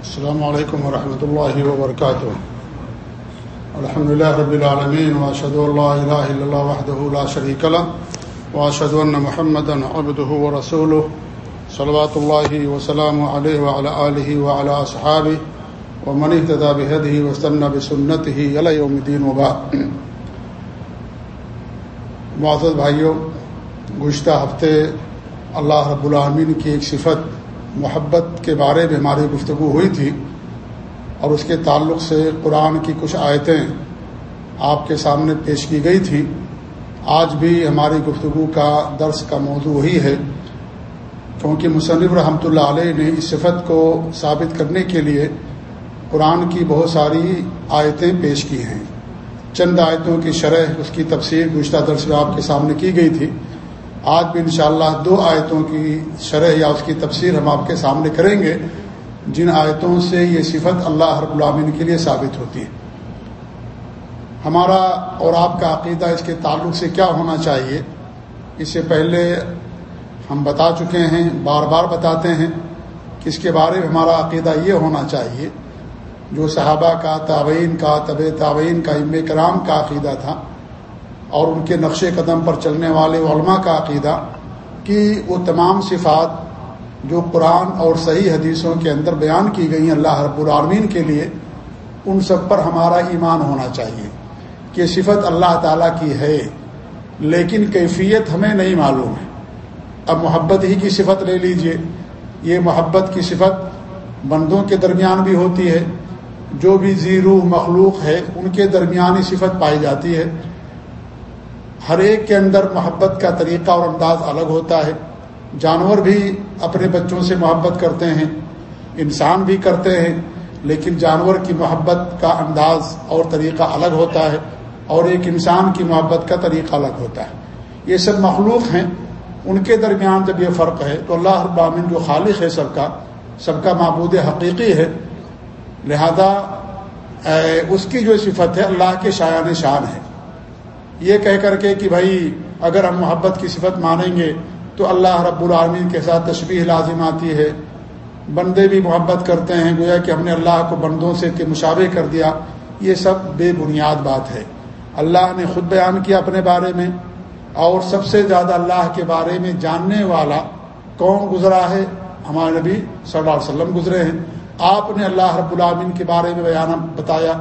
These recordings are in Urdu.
السلام علیکم ورحمۃ اللہ وبرکاتہ الحمد لله رب العالمين واشهد ان لا اله الا الله وحده لا شريك له واشهد ان محمدا عبده ورسوله، صلوات الله وسلامه عليه وعلى اله وعلى اصحابه ومن اهتدى بهديه واستنى بسنته الى يوم الدين وبعد. معزز بھائیوں، گزشتہ ہفتے اللہ رب العالمین کی ایک صفت محبت کے بارے میں ہماری گفتگو ہوئی تھی اور اس کے تعلق سے قرآن کی کچھ آیتیں آپ کے سامنے پیش کی گئی تھی آج بھی ہماری گفتگو کا درس کا موضوع وہی ہے۔ کیونکہ مصنف رحمۃ اللہ علیہ نے اس صفت کو ثابت کرنے کے لیے قرآن کی بہت ساری آیتیں پیش کی ہیں۔ چند آیتوں کی شرح اس کی تفسیر گزشتہ درس میں آپ کے سامنے کی گئی تھی۔ آج بھی انشاءاللہ دو آیتوں کی شرح یا اس کی تفسیر ہم آپ کے سامنے کریں گے۔ جن آیتوں سے یہ صفت اللہ رب العامن کے لیے ثابت ہوتی ہے۔ ہمارا اور آپ کا عقیدہ اس کے تعلق سے کیا ہونا چاہیے؟ اس سے پہلے ہم بتا چکے ہیں، بار بار بتاتے ہیں کہ اس کے بارے میں ہمارا عقیدہ یہ ہونا چاہیے، جو صحابہ کا تعوین کا طب تعوین کا ام کرام کا عقیدہ تھا اور ان کے نقش قدم پر چلنے والے علماء کا عقیدہ کہ وہ تمام صفات جو قرآن اور صحیح حدیثوں کے اندر بیان کی گئی ہیں اللہ رب العالمین کے لیے، ان سب پر ہمارا ایمان ہونا چاہیے کہ صفت اللہ تعالیٰ کی ہے، لیکن کیفیت ہمیں نہیں معلوم ہے۔ اب محبت ہی کی صفت لے لیجیے۔ یہ محبت کی صفت بندوں کے درمیان بھی ہوتی ہے۔ جو بھی زیرو مخلوق ہے، ان کے درمیان ہی صفت پائی جاتی ہے۔ ہر ایک کے اندر محبت کا طریقہ اور انداز الگ ہوتا ہے۔ جانور بھی اپنے بچوں سے محبت کرتے ہیں، انسان بھی کرتے ہیں، لیکن جانور کی محبت کا انداز اور طریقہ الگ ہوتا ہے اور ایک انسان کی محبت کا طریقہ الگ ہوتا ہے۔ یہ سب مخلوق ہیں۔ ان کے درمیان جب یہ فرق ہے تو اللہ ابامن جو خالق ہے سب کا سب کا معبود حقیقی ہے۔ لہذا اس کی جو صفت ہے اللہ کے شایان شان ہے۔ یہ کہہ کر کے کہ بھائی اگر ہم محبت کی صفت مانیں گے تو اللہ رب العالمین کے ساتھ تشبیح لازم آتی ہے۔ بندے بھی محبت کرتے ہیں، گویا کہ ہم نے اللہ کو بندوں سے مشابہ کر دیا، یہ سب بے بنیاد بات ہے۔ اللہ نے خود بیان کیا اپنے بارے میں، اور سب سے زیادہ اللہ کے بارے میں جاننے والا کون گزرا ہے؟ ہمارے نبی صلی اللہ علیہ وسلم گزرے ہیں۔ آپ نے اللہ رب العالمین کے بارے میں بیان بتایا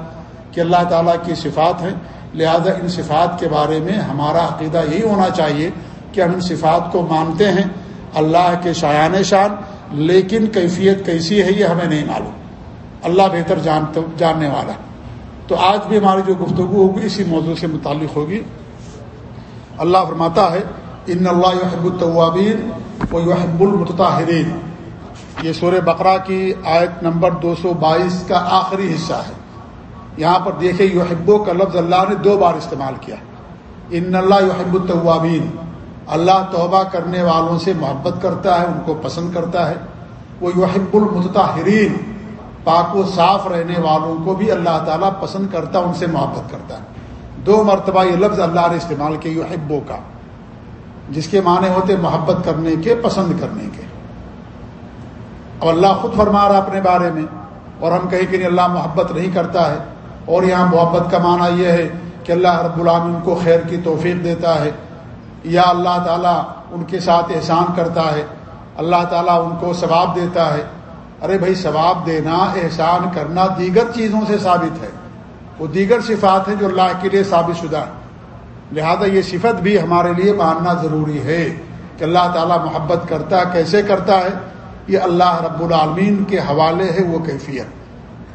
کہ اللہ تعالیٰ کی صفات ہیں۔ لہذا ان صفات کے بارے میں ہمارا عقیدہ یہی ہونا چاہیے کہ ہم ان صفات کو مانتے ہیں، اللہ کے شایان شان، لیکن کیفیت کیسی ہے یہ ہمیں نہیں معلوم۔ اللہ بہتر جاننے والا۔ تو آج بھی ہماری جو گفتگو ہوگی اسی موضوع سے متعلق ہوگی۔ اللہ فرماتا ہے، ان اللہ یحب الطوابین و یحب المتطاہرین۔ یہ سور بقرہ کی آیت نمبر دو سو بائیس کا آخری حصہ ہے۔ یہاں پر دیکھیں یحبو کا لفظ اللہ نے دو بار استعمال کیا ان اللہ یحب الطوابین اللہ توبہ کرنے والوں سے محبت کرتا ہے، ان کو پسند کرتا ہے۔ وہ یحب المتطہرین۔ پاک و صاف رہنے والوں کو بھی اللہ تعالیٰ پسند کرتا ان سے محبت کرتا ہے۔ دو مرتبہ یہ لفظ اللہ نے استعمال کیا، یحبو کا۔ جس کے معنی ہوتے محبت کرنے کے، پسند کرنے کے۔ اب اللہ خود فرما رہا اپنے بارے میں، اور ہم کہیں کہ اللہ محبت نہیں کرتا ہے۔ اور یہاں محبت کا معنی یہ ہے کہ اللہ رب العالمین کو خیر کی توفیق دیتا ہے۔ یا اللہ تعالیٰ ان کے ساتھ احسان کرتا ہے۔ اللہ تعالیٰ ان کو ثواب دیتا ہے۔ ارے بھائی، ثواب دینا، احسان کرنا دیگر چیزوں سے ثابت ہے۔ وہ دیگر صفات ہیں جو اللہ کے لیے ثابت شدہ ہیں۔ لہذا یہ صفت بھی ہمارے لیے ماننا ضروری ہے کہ اللہ تعالیٰ محبت کرتا ہے۔ کیسے کرتا ہے؟ یہ اللہ رب العالمین کے حوالے ہے، وہ کیفیت۔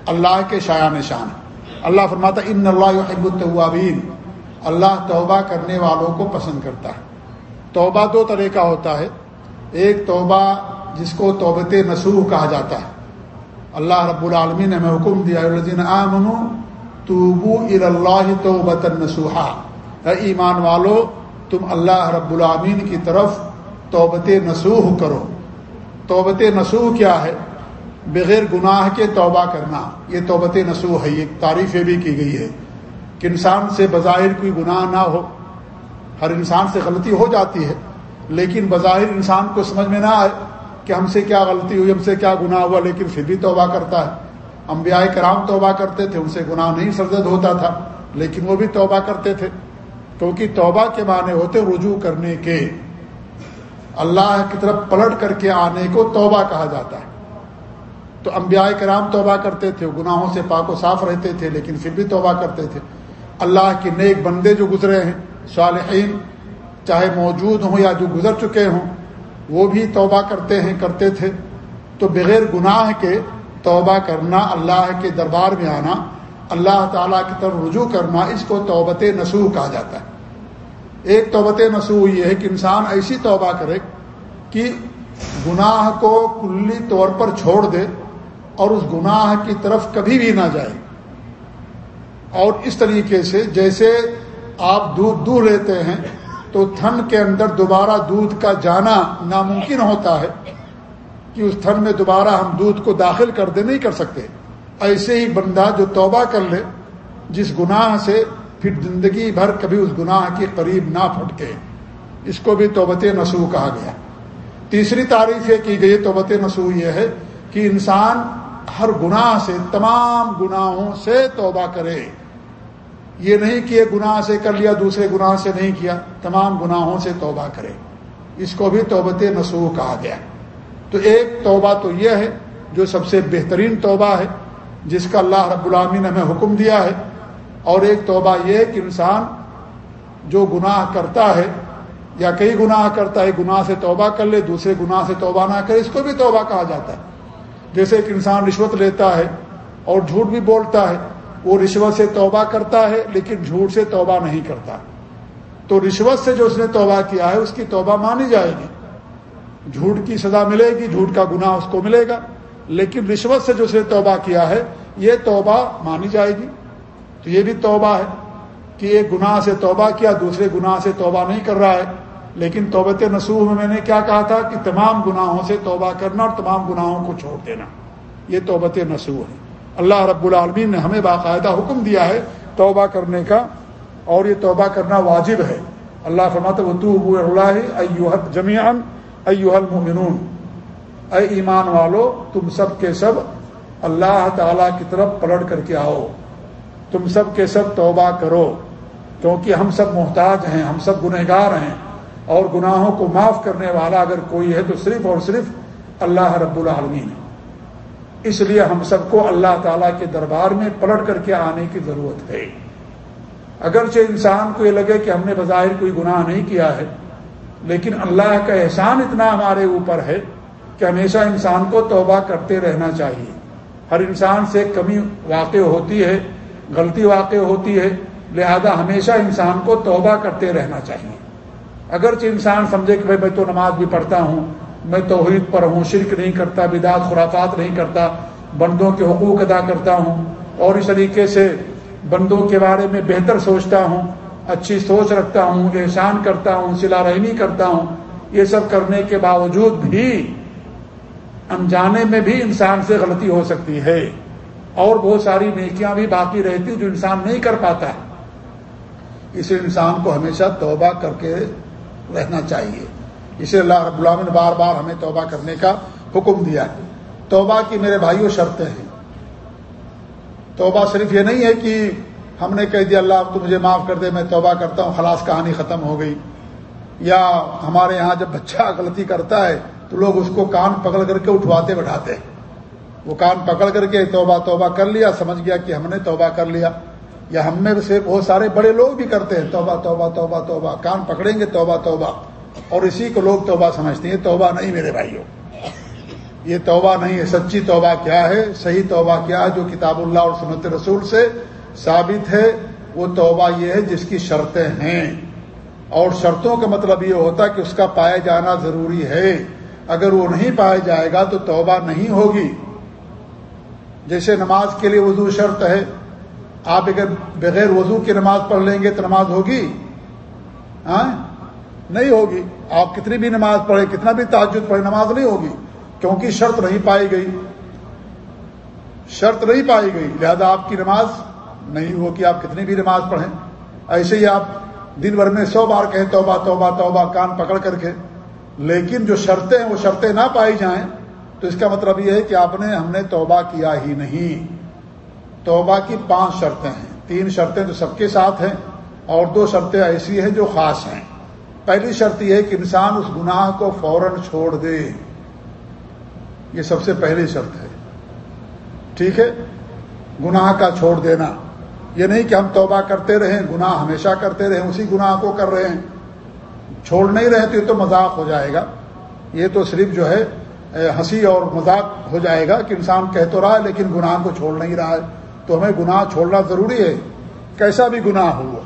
اللہ کے شاع نشان ہے اللہ فرماتا ان اللہ حب الطوابین اللہ توبہ کرنے والوں کو پسند کرتا ہے۔ توبہ دو طرح کا ہوتا ہے۔ ایک توبہ جس کو توبت نسوح کہا جاتا ہے۔ اللہ رب العالمین نے ہمیں حکم دیا آمن توبو اللہ توبت نسوحا۔ ایمان والو، تم اللہ رب العالمین کی طرف توبت نسوح کرو۔ توبت نسوح کیا ہے؟ بغیر گناہ کے توبہ کرنا، یہ توبت نسو ہے، یہ تعریفیں بھی کی گئی ہے کہ انسان سے بظاہر کوئی گناہ نہ ہو، ہر انسان سے غلطی ہو جاتی ہے، لیکن بظاہر انسان کو سمجھ میں نہ آئے کہ ہم سے کیا غلطی ہوئی، ہم سے کیا گناہ ہوا، لیکن پھر بھی توبہ کرتا ہے۔ انبیاء کرام توبہ کرتے تھے، ان سے گناہ نہیں سرزد ہوتا تھا، لیکن وہ بھی توبہ کرتے تھے۔ کیونکہ توبہ کے معنی ہوتے رجوع کرنے کے۔ اللہ کی طرف پلٹ کر کے آنے کو توبہ کہا جاتا ہے۔ تو انبیاء کرام توبہ کرتے تھے، گناہوں سے پاک و صاف رہتے تھے، لیکن پھر بھی توبہ کرتے تھے۔ اللہ کے نیک بندے جو گزرے ہیں، صالحین، چاہے موجود ہوں یا جو گزر چکے ہوں، وہ بھی توبہ کرتے ہیں، کرتے تھے۔ تو بغیر گناہ کے توبہ کرنا، اللہ کے دربار میں آنا، اللہ تعالیٰ کی طرف رجوع کرنا، اس کو توبت نسوح کہا جاتا ہے۔ ایک توبت نسوح یہ ہے کہ انسان ایسی توبہ کرے کہ گناہ کو کلی طور پر چھوڑ دے اور اس گناہ کی طرف کبھی بھی نہ جائے۔ اور اس طریقے سے جیسے آپ دودھ دودھ لیتے ہیں، تو تھن کے اندر دوبارہ دودھ کا جانا ناممکن ہوتا ہے کہ اس تھن میں دوبارہ ہم دودھ کو داخل کر دے، نہیں کر سکتے۔ ایسے ہی بندہ جو توبہ کر لے، جس گناہ سے پھر زندگی بھر کبھی اس گناہ کے قریب نہ پھٹکے۔ اس کو بھی توبت نسو کہا گیا۔ تیسری تعریف یہ کی گئی، توبت نسو یہ ہے کہ انسان ہر گناہ سے، تمام گناہوں سے توبہ کرے۔ یہ نہیں کہ گناہ سے کر لیا، دوسرے گناہ سے نہیں کیا، تمام گناہوں سے توبہ کرے۔ اس کو بھی توبت نسو کہا گیا۔ تو ایک توبہ تو یہ ہے جو سب سے بہترین توبہ ہے، جس کا اللہ رب العامی نے ہمیں حکم دیا ہے۔ اور ایک توبہ یہ کہ انسان جو گناہ کرتا ہے، یا کئی گناہ کرتا ہے، گناہ سے توبہ کر لے، دوسرے گناہ سے توبہ نہ کرے، اس کو بھی توبہ کہا جاتا ہے۔ جیسے ایک انسان رشوت لیتا ہے اور جھوٹ بھی بولتا ہے، وہ رشوت سے توبہ کرتا ہے، لیکن جھوٹ سے توبہ نہیں کرتا۔ تو رشوت سے جو اس نے توبہ کیا ہے، اس کی توبہ مانی جائے گی۔ جھوٹ کی سزا ملے گی، جھوٹ کا گناہ اس کو ملے گا۔ لیکن رشوت سے جو اس نے توبہ کیا ہے، یہ توبہ مانی جائے گی۔ تو یہ بھی توبہ ہے کہ ایک گناہ سے توبہ کیا، دوسرے گناہ سے توبہ نہیں کر رہا ہے۔ لیکن توبت نسوح میں میں نے کیا کہا تھا کہ تمام گناہوں سے توبہ کرنا اور تمام گناہوں کو چھوڑ دینا۔ یہ توبت نسوح ہے اللہ رب العالمین نے ہمیں باقاعدہ حکم دیا ہے توبہ کرنے کا اور یہ توبہ کرنا واجب ہے۔ اللہ فرماتا تو اللہ جمیان المؤمنون۔ اے ایمان والو، تم سب کے سب اللہ تعالی کی طرف پلٹ کر کے آؤ۔ تم سب کے سب توبہ کرو۔ کیونکہ ہم سب محتاج ہیں، ہم سب گنہگار ہیں۔ اور گناہوں کو معاف کرنے والا اگر کوئی ہے تو صرف اور صرف اللہ رب العالمین ہے۔ اس لیے ہم سب کو اللہ تعالیٰ کے دربار میں پلٹ کر کے آنے کی ضرورت ہے۔ اگرچہ انسان کو یہ لگے کہ ہم نے بظاہر کوئی گناہ نہیں کیا ہے، لیکن اللہ کا احسان اتنا ہمارے اوپر ہے کہ ہمیشہ انسان کو توبہ کرتے رہنا چاہیے۔ ہر انسان سے کمی واقع ہوتی ہے، غلطی واقع ہوتی ہے، لہذا ہمیشہ انسان کو توبہ کرتے رہنا چاہیے۔ اگرچہ انسان سمجھے کہ بھائی میں تو نماز بھی پڑھتا ہوں، میں توحید پر ہوں، شرک نہیں کرتا بدعت خرافات نہیں کرتا، بندوں کے حقوق ادا کرتا ہوں، اور اس طریقے سے بندوں کے بارے میں بہتر سوچتا ہوں، اچھی سوچ رکھتا ہوں، احسان کرتا ہوں سلا رحمی کرتا ہوں، یہ سب کرنے کے باوجود بھی انجانے میں بھی انسان سے غلطی ہو سکتی ہے۔ اور بہت ساری نیکیاں بھی باقی رہتی جو انسان نہیں کر پاتا۔ اس انسان کو ہمیشہ توبہ کر کے رہنا چاہیے۔ اسے اللہ رب اللہ نے بار بار ہمیں توبہ کرنے کا حکم دیا ہے۔ توبہ کی میرے بھائیوں شرطیں ہیں۔ توبہ صرف یہ نہیں ہے کہ ہم نے کہہ دیا، اللہ تو مجھے معاف کر دے، میں توبہ کرتا ہوں، خلاص کہانی ختم ہو گئی۔ یا ہمارے یہاں جب بچہ غلطی کرتا ہے تو لوگ اس کو کان پکڑ کر کے اٹھواتے بٹھاتے ہیں۔ وہ کان پکڑ کر کے توبہ توبہ کر لیا، سمجھ گیا کہ ہم نے توبہ کر لیا۔ یا ہم میں سے بہت سارے بڑے لوگ بھی کرتے ہیں، توبہ توبہ توبہ توبہ، کان پکڑیں گے، توبہ توبہ۔ اور اسی کو لوگ توبہ سمجھتے ہیں، توبہ نہیں میرے بھائیوں۔ یہ توبہ نہیں ہے، سچی توبہ کیا ہے، صحیح توبہ کیا ہے، جو کتاب اللہ اور سنت رسول سے ثابت ہے، وہ توبہ یہ ہے جس کی شرطیں ہیں۔ اور شرطوں کا مطلب یہ ہوتا ہے کہ اس کا پایا جانا ضروری ہے۔ اگر وہ نہیں پایا جائے گا تو توبہ نہیں ہوگی۔ جیسے نماز کے لیے وضو شرط ہے آپ اگر بغیر وضو کی نماز پڑھ لیں گے تو نماز ہوگی؟ ہاں؟ نہیں ہوگی۔ آپ کتنی بھی نماز پڑھے کتنا بھی تعجد پڑھے نماز نہیں ہوگی۔ کیونکہ شرط نہیں پائی گئی۔ شرط نہیں پائی گئی۔ لہذا آپ کی نماز نہیں ہوگی۔ آپ کتنی بھی نماز پڑھیں۔ ایسے ہی آپ دن بھر میں سو بار کہیں توبہ توبہ توبہ، کان پکڑ کر کے۔ لیکن جو شرطیں ہیں وہ شرطیں نہ پائی جائیں، تو اس کا مطلب یہ ہے کہ آپ نے، ہم نے توبہ کیا ہی نہیں۔ توبہ کی پانچ شرطیں ہیں۔ تین شرطیں تو سب کے ساتھ ہیں اور دو شرطیں ایسی ہیں جو خاص ہیں۔ پہلی شرط یہ ہے کہ انسان اس گناہ کو فوراً چھوڑ دے۔ یہ سب سے پہلی شرط ہے۔ ٹھیک ہے؟ گناہ کا چھوڑ دینا۔ یہ نہیں کہ ہم توبہ کرتے رہیں، گناہ ہمیشہ کرتے رہیں، اسی گناہ کو کر رہے ہیں۔ چھوڑ نہیں رہے تو یہ تو مذاق ہو جائے گا۔ یہ تو صرف جو ہے ہنسی اور مذاق ہو جائے گا کہ انسان کہہ تو رہا ہے لیکن گناہ کو چھوڑ نہیں رہا ہے۔ تو ہمیں گناہ چھوڑنا ضروری ہے۔ کیسا بھی گناہ ہو،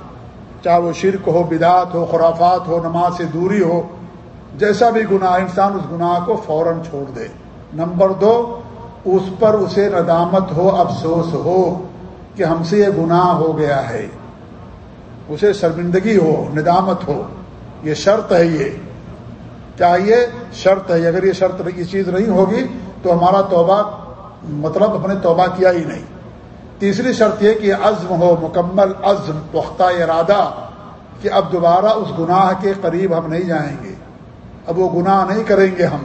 چاہے وہ شرک ہو بدعت ہو، خرافات ہو، نماز سے دوری ہو، جیسا بھی گناہ، انسان اس گناہ کو فوراً چھوڑ دے۔ نمبر دو، اس پر اسے ندامت ہو، افسوس ہو کہ ہم سے یہ گناہ ہو گیا ہے۔ اسے شرمندگی ہو، ندامت ہو۔ یہ شرط ہے یہ۔ کیا یہ شرط ہے؟ اگر یہ شرط یہ چیز نہیں ہوگی تو ہمارا توبہ مطلب اپنے توبہ کیا ہی نہیں۔ تیسری شرط یہ کہ عزم ہو، مکمل عزم، پختہ ارادہ کہ اب دوبارہ اس گناہ کے قریب ہم نہیں جائیں گے۔ اب وہ گناہ نہیں کریں گے ہم۔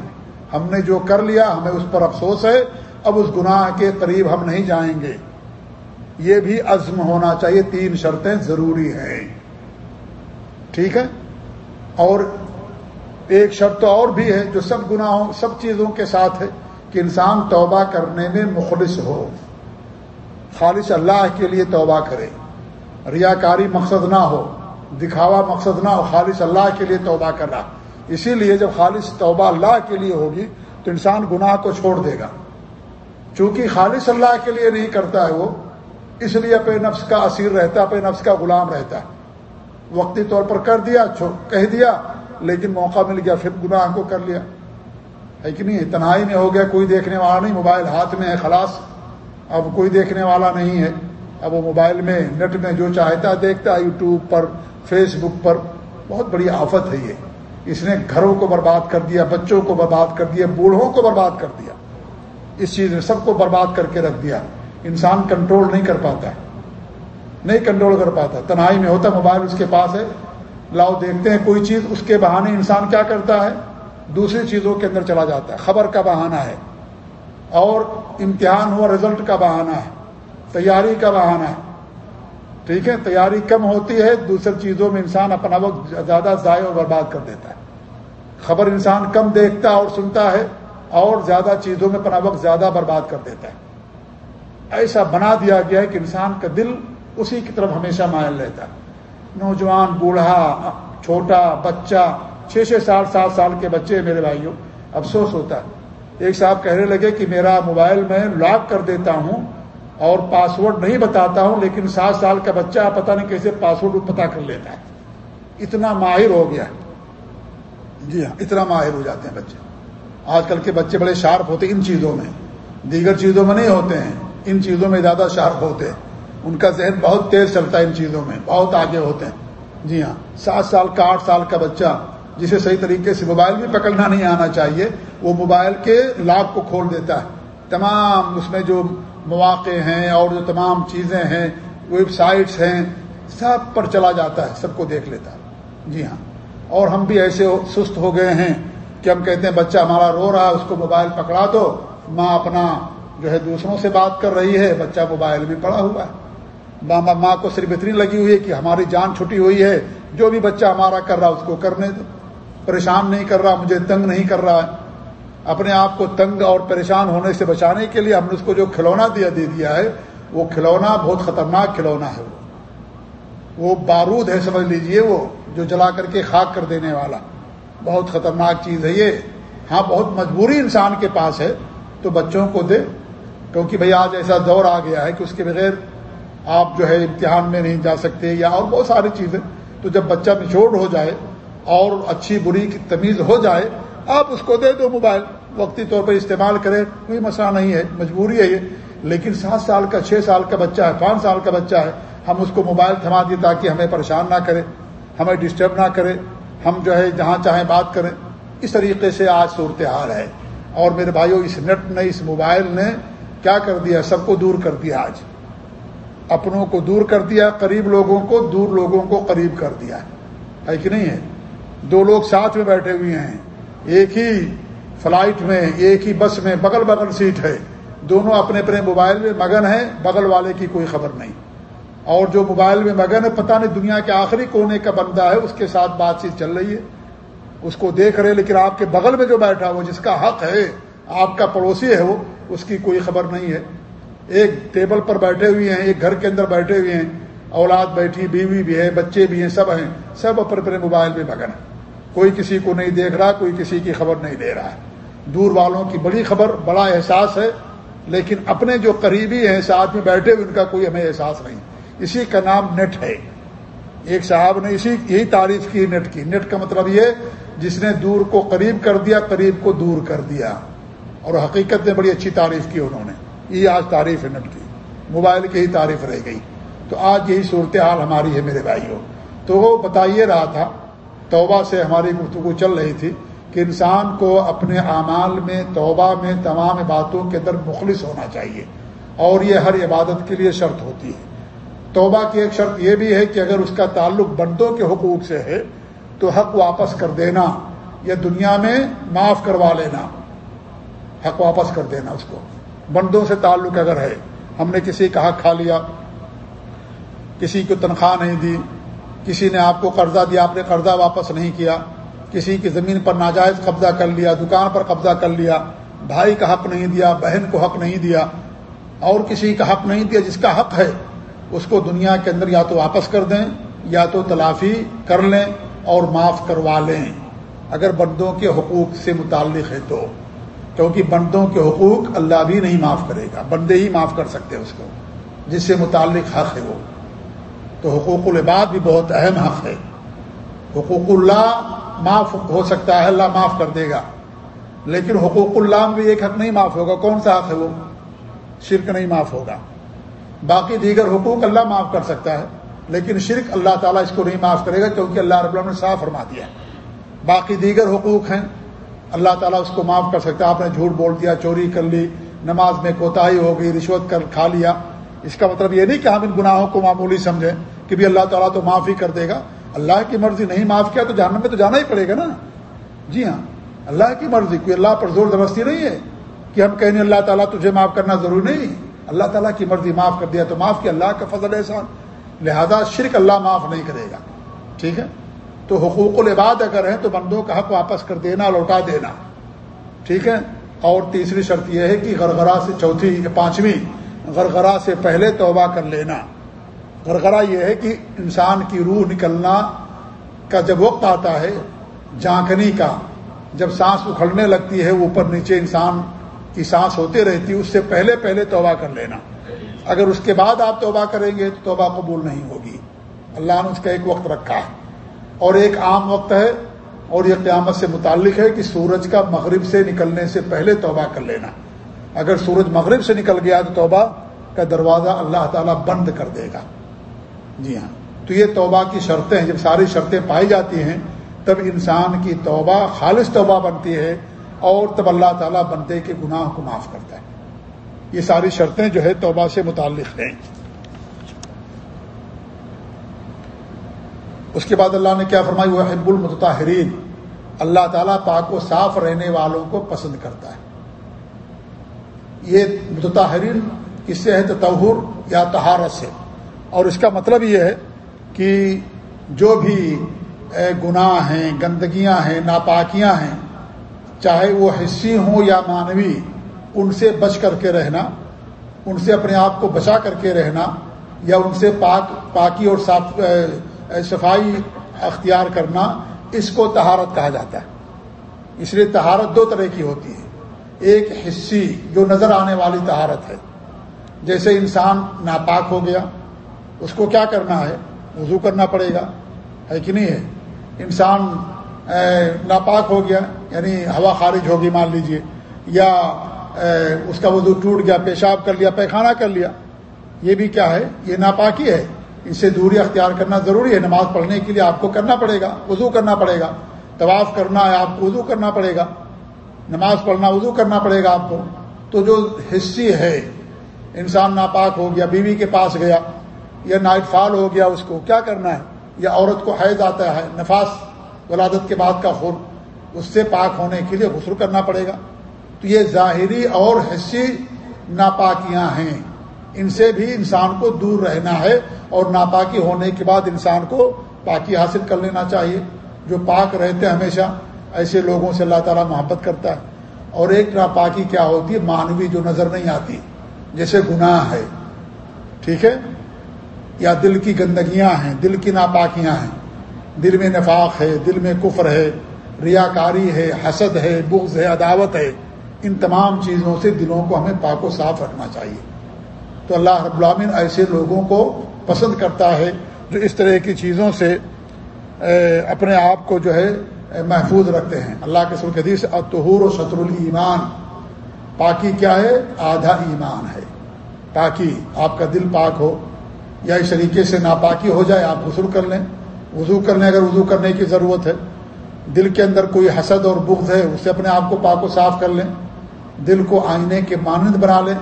ہم نے جو کر لیا، ہمیں اس پر افسوس ہے۔ اب اس گناہ کے قریب ہم نہیں جائیں گے۔ یہ بھی عزم ہونا چاہیے۔ تین شرطیں ضروری ہیں۔ ٹھیک ہے؟ اور ایک شرط اور بھی ہے جو سب گناہوں، سب چیزوں کے ساتھ ہے کہ انسان توبہ کرنے میں مخلص ہو۔ خالص اللہ کے لیے توبہ کرے۔ ریاکاری مقصد نہ ہو، دکھاوا مقصد نہ ہو، خالص اللہ کے لیے توبہ کرنا۔ اسی لیے جب خالص توبہ اللہ کے لیے ہوگی تو انسان گناہ کو چھوڑ دے گا۔ چونکہ خالص اللہ کے لیے نہیں کرتا ہے وہ، اس لیے اپنے نفس کا اسیر رہتا ہے، اپنے نفس کا غلام رہتا ہے۔ وقتی طور پر کر دیا کہہ دیا، لیکن موقع مل گیا، پھر گناہ کو کر لیا۔ ہے کہ نہیں؟ تنہائی میں ہو گیا، کوئی دیکھنے والا نہیں، موبائل ہاتھ میں ہے، خلاص۔ اب کوئی دیکھنے والا نہیں ہے۔ اب وہ موبائل میں، نیٹ میں جو چاہتا دیکھتا یوٹیوب پر، فیس بک پر۔ بہت بڑی آفت ہے یہ۔ اس نے گھروں کو برباد کر دیا، بچوں کو برباد کر دیا، بوڑھوں کو برباد کر دیا۔ اس چیز نے سب کو برباد کر کے رکھ دیا۔ انسان کنٹرول نہیں کر پاتا۔ نہیں کنٹرول کر پاتا۔ تنہائی میں ہوتا، موبائل اس کے پاس ہے۔ لاؤ، دیکھتے ہیں کوئی چیز، اس کے بہانے انسان کیا کرتا ہے؟ دوسری چیزوں کے اندر چلا جاتا ہے۔ خبر کا بہانہ ہے۔ اور امتحان ہوا رزلٹ کا بہانہ ہے، تیاری کا بہانہ ہے۔ ٹھیک ہے؟ تیاری کم ہوتی ہے دوسری چیزوں میں انسان اپنا وقت زیادہ ضائع اور برباد کر دیتا ہے۔ خبر انسان کم دیکھتا اور سنتا ہے اور زیادہ چیزوں میں اپنا وقت زیادہ برباد کر دیتا ہے۔ ایسا بنا دیا گیا ہے کہ انسان کا دل اسی کی طرف ہمیشہ مائل رہتا ہے۔ نوجوان، بوڑھا، چھوٹا، بچہ، چھ چھ سال، سات سال کے بچے میرے بھائیوں، افسوس ہوتا ہے۔ ایک صاحب کہنے لگے کہ میرا موبائل میں لاک کر دیتا ہوں اور پاسورڈ نہیں بتاتا ہوں، لیکن سات سال کا بچہ پتہ نہیں کیسے پاسورڈ پتا کر لیتا ہے۔ اتنا ماہر ہو گیا۔ جی ہاں اتنا ماہر ہو جاتے ہیں بچے۔ آج کل کے بچے بڑے شارپ ہوتے ہیں ان چیزوں میں۔ دیگر چیزوں میں نہیں ہوتے ہیں۔ ان چیزوں میں زیادہ شارپ ہوتے ہیں۔ ان کا ذہن بہت تیز چلتا ہے ان چیزوں میں، بہت آگے ہوتے ہیں۔ جی ہاں سات سال کا، آٹھ سال کا بچہ جسے صحیح طریقے سے موبائل بھی پکڑنا نہیں آنا چاہیے، وہ موبائل کے لاک کو کھول دیتا ہے۔ تمام اس میں جو مواقع ہیں اور جو تمام چیزیں ہیں، ویب سائٹس ہیں، سب پر چلا جاتا ہے، سب کو دیکھ لیتا ہے۔ جی ہاں۔ اور ہم بھی ایسے سست ہو گئے ہیں کہ ہم کہتے ہیں، بچہ ہمارا رو رہا ہے، اس کو موبائل پکڑا دو۔ ماں اپنا جو ہے دوسروں سے بات کر رہی ہے، بچہ موبائل میں پڑا ہوا ہے۔ ماں ماں کو صرف اتنی لگی ہوئی ہے کہ ہماری جان چھٹی ہوئی ہے، جو بھی بچہ ہمارا کر رہا اس کو کرنے دو۔ پریشان نہیں کر رہا، مجھے تنگ نہیں کر رہا اپنے آپ کو تنگ اور پریشان ہونے سے بچانے کے لیے ہم نے اس کو جو کھلونا دیا، دے دیا ہے، وہ کھلونا بہت خطرناک کھلونا ہے۔ وہ وہ بارود ہے، سمجھ لیجیے وہ، جو جلا کر کے خاک کر دینے والا۔ بہت خطرناک چیز ہے یہ۔ ہاں بہت مجبوری انسان کے پاس ہے، تو بچوں کو دے۔ کیونکہ بھئی آج ایسا دور آ گیا ہے کہ اس کے بغیر آپ جو ہے امتحان میں نہیں جا سکتے، یا اور بہت ساری چیزیں۔ تو جب بچہ میچور ہو جائے اور اچھی بری کی تمیز ہو جائے، آپ اس کو دے دو موبائل، وقتی طور پر استعمال کریں، کوئی مسئلہ نہیں ہے، مجبوری ہے یہ۔ لیکن سات سال کا، چھ سال کا بچہ ہے، پانچ سال کا بچہ ہے، ہم اس کو موبائل تھما دیے تاکہ ہمیں پریشان نہ کرے، ہمیں ڈسٹرب نہ کرے، ہم جو ہے جہاں چاہیں بات کریں۔ اس طریقے سے آج صورتحال ہے۔ اور میرے بھائیوں اس نیٹ نے، اس موبائل نے کیا کر دیا؟ سب کو دور کر دیا آج۔ اپنوں کو دور کر دیا، قریب لوگوں کو، دور لوگوں کو قریب کر دیا۔ ہے کہ نہیں ہے؟ دو لوگ ساتھ میں بیٹھے ہوئے ہیں۔ ایک ہی فلائٹ میں، ایک ہی بس میں بغل بغل سیٹ ہے۔ دونوں اپنے اپنے موبائل میں مگن ہیں، بغل والے کی کوئی خبر نہیں۔ اور جو موبائل میں مگن ہے، پتہ نہیں دنیا کے آخری کونے کا بندہ ہے، اس کے ساتھ بات چیت چل رہی ہے۔ اس کو دیکھ رہے لیکن آپ کے بغل میں جو بیٹھا وہ جس کا حق ہے، آپ کا پڑوسی ہے وہ، اس کی کوئی خبر نہیں ہے۔ ایک ٹیبل پر بیٹھے ہوئے ہیں، ایک گھر کے اندر بیٹھے ہوئے ہیں۔ اولاد بیٹھی، بیوی بھی ہے، بچے بھی ہیں، سب ہیں۔ سب اپنے اپنے موبائل میں مگن ہے کوئی کسی کو نہیں دیکھ رہا، کوئی کسی کی خبر نہیں دے رہا۔ ہے دور والوں کی بڑی خبر، بڑا احساس ہے، لیکن اپنے جو قریبی ہیں ساتھ میں بیٹھے ہوئے، ان کا کوئی ہمیں احساس نہیں۔ اسی کا نام نیٹ ہے۔ ایک صاحب نے اسی، یہی تعریف کی نیٹ کی۔ نیٹ کا مطلب یہ، جس نے دور کو قریب کر دیا، قریب کو دور کر دیا۔ اور حقیقت میں بڑی اچھی تعریف کی انہوں نے۔ یہ آج تعریف ہے نیٹ کی۔ موبائل کی ہی تعریف رہ گئی۔ تو آج یہی صورتحال ہماری ہے میرے بھائیوں۔ تو وہ بتائیے رہا تھا توبہ سے ہماری گفتگو چل رہی تھی کہ انسان کو اپنے اعمال میں، توبہ میں تمام باتوں کے اندر مخلص ہونا چاہیے اور یہ ہر عبادت کے لیے شرط ہوتی ہے۔ توبہ کی ایک شرط یہ بھی ہے کہ اگر اس کا تعلق بندوں کے حقوق سے ہے، تو حق واپس کر دینا یا دنیا میں معاف کروا لینا۔ حق واپس کر دینا اس کو۔ بندوں سے تعلق اگر ہے، ہم نے کسی کا حق کھا لیا، کسی کو تنخواہ نہیں دی کسی نے آپ کو قرضہ دیا، آپ نے قرضہ واپس نہیں کیا، کسی کی زمین پر ناجائز قبضہ کر لیا، دکان پر قبضہ کر لیا، بھائی کا حق نہیں دیا، بہن کو حق نہیں دیا، اور کسی کا حق نہیں دیا جس کا حق ہے، اس کو دنیا کے اندر یا تو واپس کر دیں، یا تو تلافی کر لیں اور معاف کروا لیں۔ اگر بندوں کے حقوق سے متعلق ہے تو، کیونکہ بندوں کے حقوق اللہ بھی نہیں معاف کرے گا، بندے ہی معاف کر سکتے اس کو، جس سے متعلق حق ہے وہ۔ تو حقوق العباد بھی بہت اہم حق ہے۔ حقوق اللہ معاف ہو سکتا ہے، اللہ معاف کر دے گا۔ لیکن حقوق اللہ میں بھی ایک حق نہیں معاف ہوگا۔ کون سا حق ہے وہ؟ شرک نہیں معاف ہوگا۔ باقی دیگر حقوق اللہ معاف کر سکتا ہے، لیکن شرک اللہ تعالیٰ اس کو نہیں معاف کرے گا کیونکہ اللہ رب اللہ نے صاف فرما دیا۔ باقی دیگر حقوق ہیں، اللہ تعالیٰ اس کو معاف کر سکتا ہے۔ آپ نے جھوٹ بول دیا، چوری کر لی، نماز میں کوتاہی ہو گئی، رشوت کر کھا لیا۔ اس کا مطلب یہ نہیں کہ ہم ان گناہوں کو معمولی سمجھیں۔ کہ بھی اللہ تعالیٰ تو معاف ہی کر دے گا۔ اللہ کی مرضی نہیں معاف کیا تو جاننے میں تو جانا ہی پڑے گا نا۔ جی ہاں اللہ کی مرضی، کوئی اللہ پر زور زبردستی نہیں ہے کہ ہم کہیں اللہ تعالیٰ تجھے معاف کرنا ضروری نہیں۔ اللہ تعالیٰ کی مرضی معاف کر دیا تو معاف کیا، اللہ کا فضل احسان۔ لہذا شرک اللہ معاف نہیں کرے گا۔ ٹھیک ہے؟ تو حقوق العباد اگر ہیں تو بندوں کا حق واپس کر دینا، لوٹا دینا۔ ٹھیک ہے؟ اور تیسری شرط یہ ہے کہ غرغرہ سے چوتھی پانچویں غرغرہ سے پہلے توبہ کر لینا۔ غرغرہ یہ ہے کہ انسان کی روح نکلنا کا جب وقت آتا ہے، جھانکنی کا، جب سانس اکھڑنے لگتی ہے اوپر نیچے انسان کی سانس ہوتے رہتی اس سے پہلے پہلے توبہ کر لینا۔ اگر اس کے بعد آپ توبہ کریں گے تو توبہ قبول نہیں ہوگی۔ اللہ نے اس کا ایک وقت رکھا ہے۔ اور ایک عام وقت ہے، اور یہ قیامت سے متعلق ہے کہ سورج کا مغرب سے نکلنے سے پہلے توبہ کر لینا۔ اگر سورج مغرب سے نکل گیا تو توبہ کا دروازہ اللہ تعالیٰ بند کر دے گا۔ جی ہاں۔ تو یہ توبہ کی شرطیں ہیں، جب ساری شرطیں پائی جاتی ہیں، تب انسان کی توبہ، خالص توبہ بنتی ہے اور تب اللہ تعالیٰ بندے کے گناہ کو معاف کرتا ہے۔ یہ ساری شرطیں جو ہے توبہ سے متعلق ہیں۔ اس کے بعد اللہ نے کیا فرمائی وہ حب المتحرین اللہ تعالیٰ پاک و صاف رہنے والوں کو پسند کرتا ہے۔ یہ متحرین کس سے ہے تہر یا تہارت سے۔ اور اس کا مطلب یہ ہے کہ جو بھی گناہ ہیں، گندگیاں ہیں، ناپاکیاں ہیں، چاہے وہ حصی ہوں یا مانوی، ان سے بچ کر کے رہنا، ان سے اپنے آپ کو بچا کر کے رہنا، یا ان سے پاک، پاکی اور صاف صفائی اختیار کرنا، اس کو تہارت کہا جاتا ہے۔ اس لیے تہارت دو طرح کی ہوتی ہے۔ ایک حصی، جو نظر آنے والی تہارت ہے۔ جیسے انسان ناپاک ہو گیا اس کو کیا کرنا ہے؟ وضو کرنا پڑے گا۔ ہے کہ نہیں ہے؟ انسان ناپاک ہو گیا یعنی ہوا خارج ہوگی، مان لیجیے، یا اس کا وضو ٹوٹ گیا، پیشاب کر لیا، پیخانہ کر لیا۔ یہ بھی کیا ہے؟ یہ ناپاکی ہے۔ اس سے دوری اختیار کرنا ضروری ہے۔ نماز پڑھنے کے لیے آپ کو کرنا پڑے گا، وضو کرنا پڑے گا۔ طواف کرنا ہے، آپ کو وضو کرنا پڑے گا۔ نماز پڑھنا، وضو کرنا پڑے گا آپ کو۔ تو جو حصی ہے، انسان ناپاک ہو گیا، بیوی کے پاس گیا یا نائٹ فال ہو گیا اس کو، کیا کرنا ہے؟ یا عورت کو حیض آتا ہے، نفاس، ولادت کے بعد کا خون، اس سے پاک ہونے کے لیے غسل کرنا پڑے گا۔ تو یہ ظاہری اور حصی ناپاکیاں ہیں۔ ان سے بھی انسان کو دور رہنا ہے اور ناپاکی ہونے کے بعد انسان کو پاکی حاصل کر لینا چاہیے۔ جو پاک رہتے ہمیشہ، ایسے لوگوں سے اللہ تعالیٰ محبت کرتا ہے۔ اور ایک ناپاکی کیا ہوتی ہے؟ مانوی جو نظر نہیں آتی، جیسے گناہ ہے۔ ٹھیک ہے؟ یا دل کی گندگیاں ہیں، دل کی ناپاکیاں ہیں۔ دل میں نفاق ہے، دل میں کفر ہے، ریاکاری ہے، حسد ہے، بغض ہے، عداوت ہے۔ ان تمام چیزوں سے دلوں کو ہمیں پاک و صاف رکھنا چاہیے۔ تو اللہ رب العالمین ایسے لوگوں کو پسند کرتا ہے جو اس طرح کی چیزوں سے اپنے آپ کو جو ہے محفوظ رکھتے ہیں۔ اللہ کے سر حدیث اتحور و شطر المان پاکی کیا ہے؟ آدھا ایمان ہے۔ پاکی آپ کا دل پاک ہو۔ یا اس طریقے سے ناپاکی ہو جائے، آپ غسل کر لیں۔ وضو کر لیں اگر وضو کرنے کی ضرورت ہے، دل کے اندر کوئی حسد اور بغض ہے اس سے اپنے آپ کو پاک و صاف کر لیں۔ دل کو آئینے کے مانند بنا لیں۔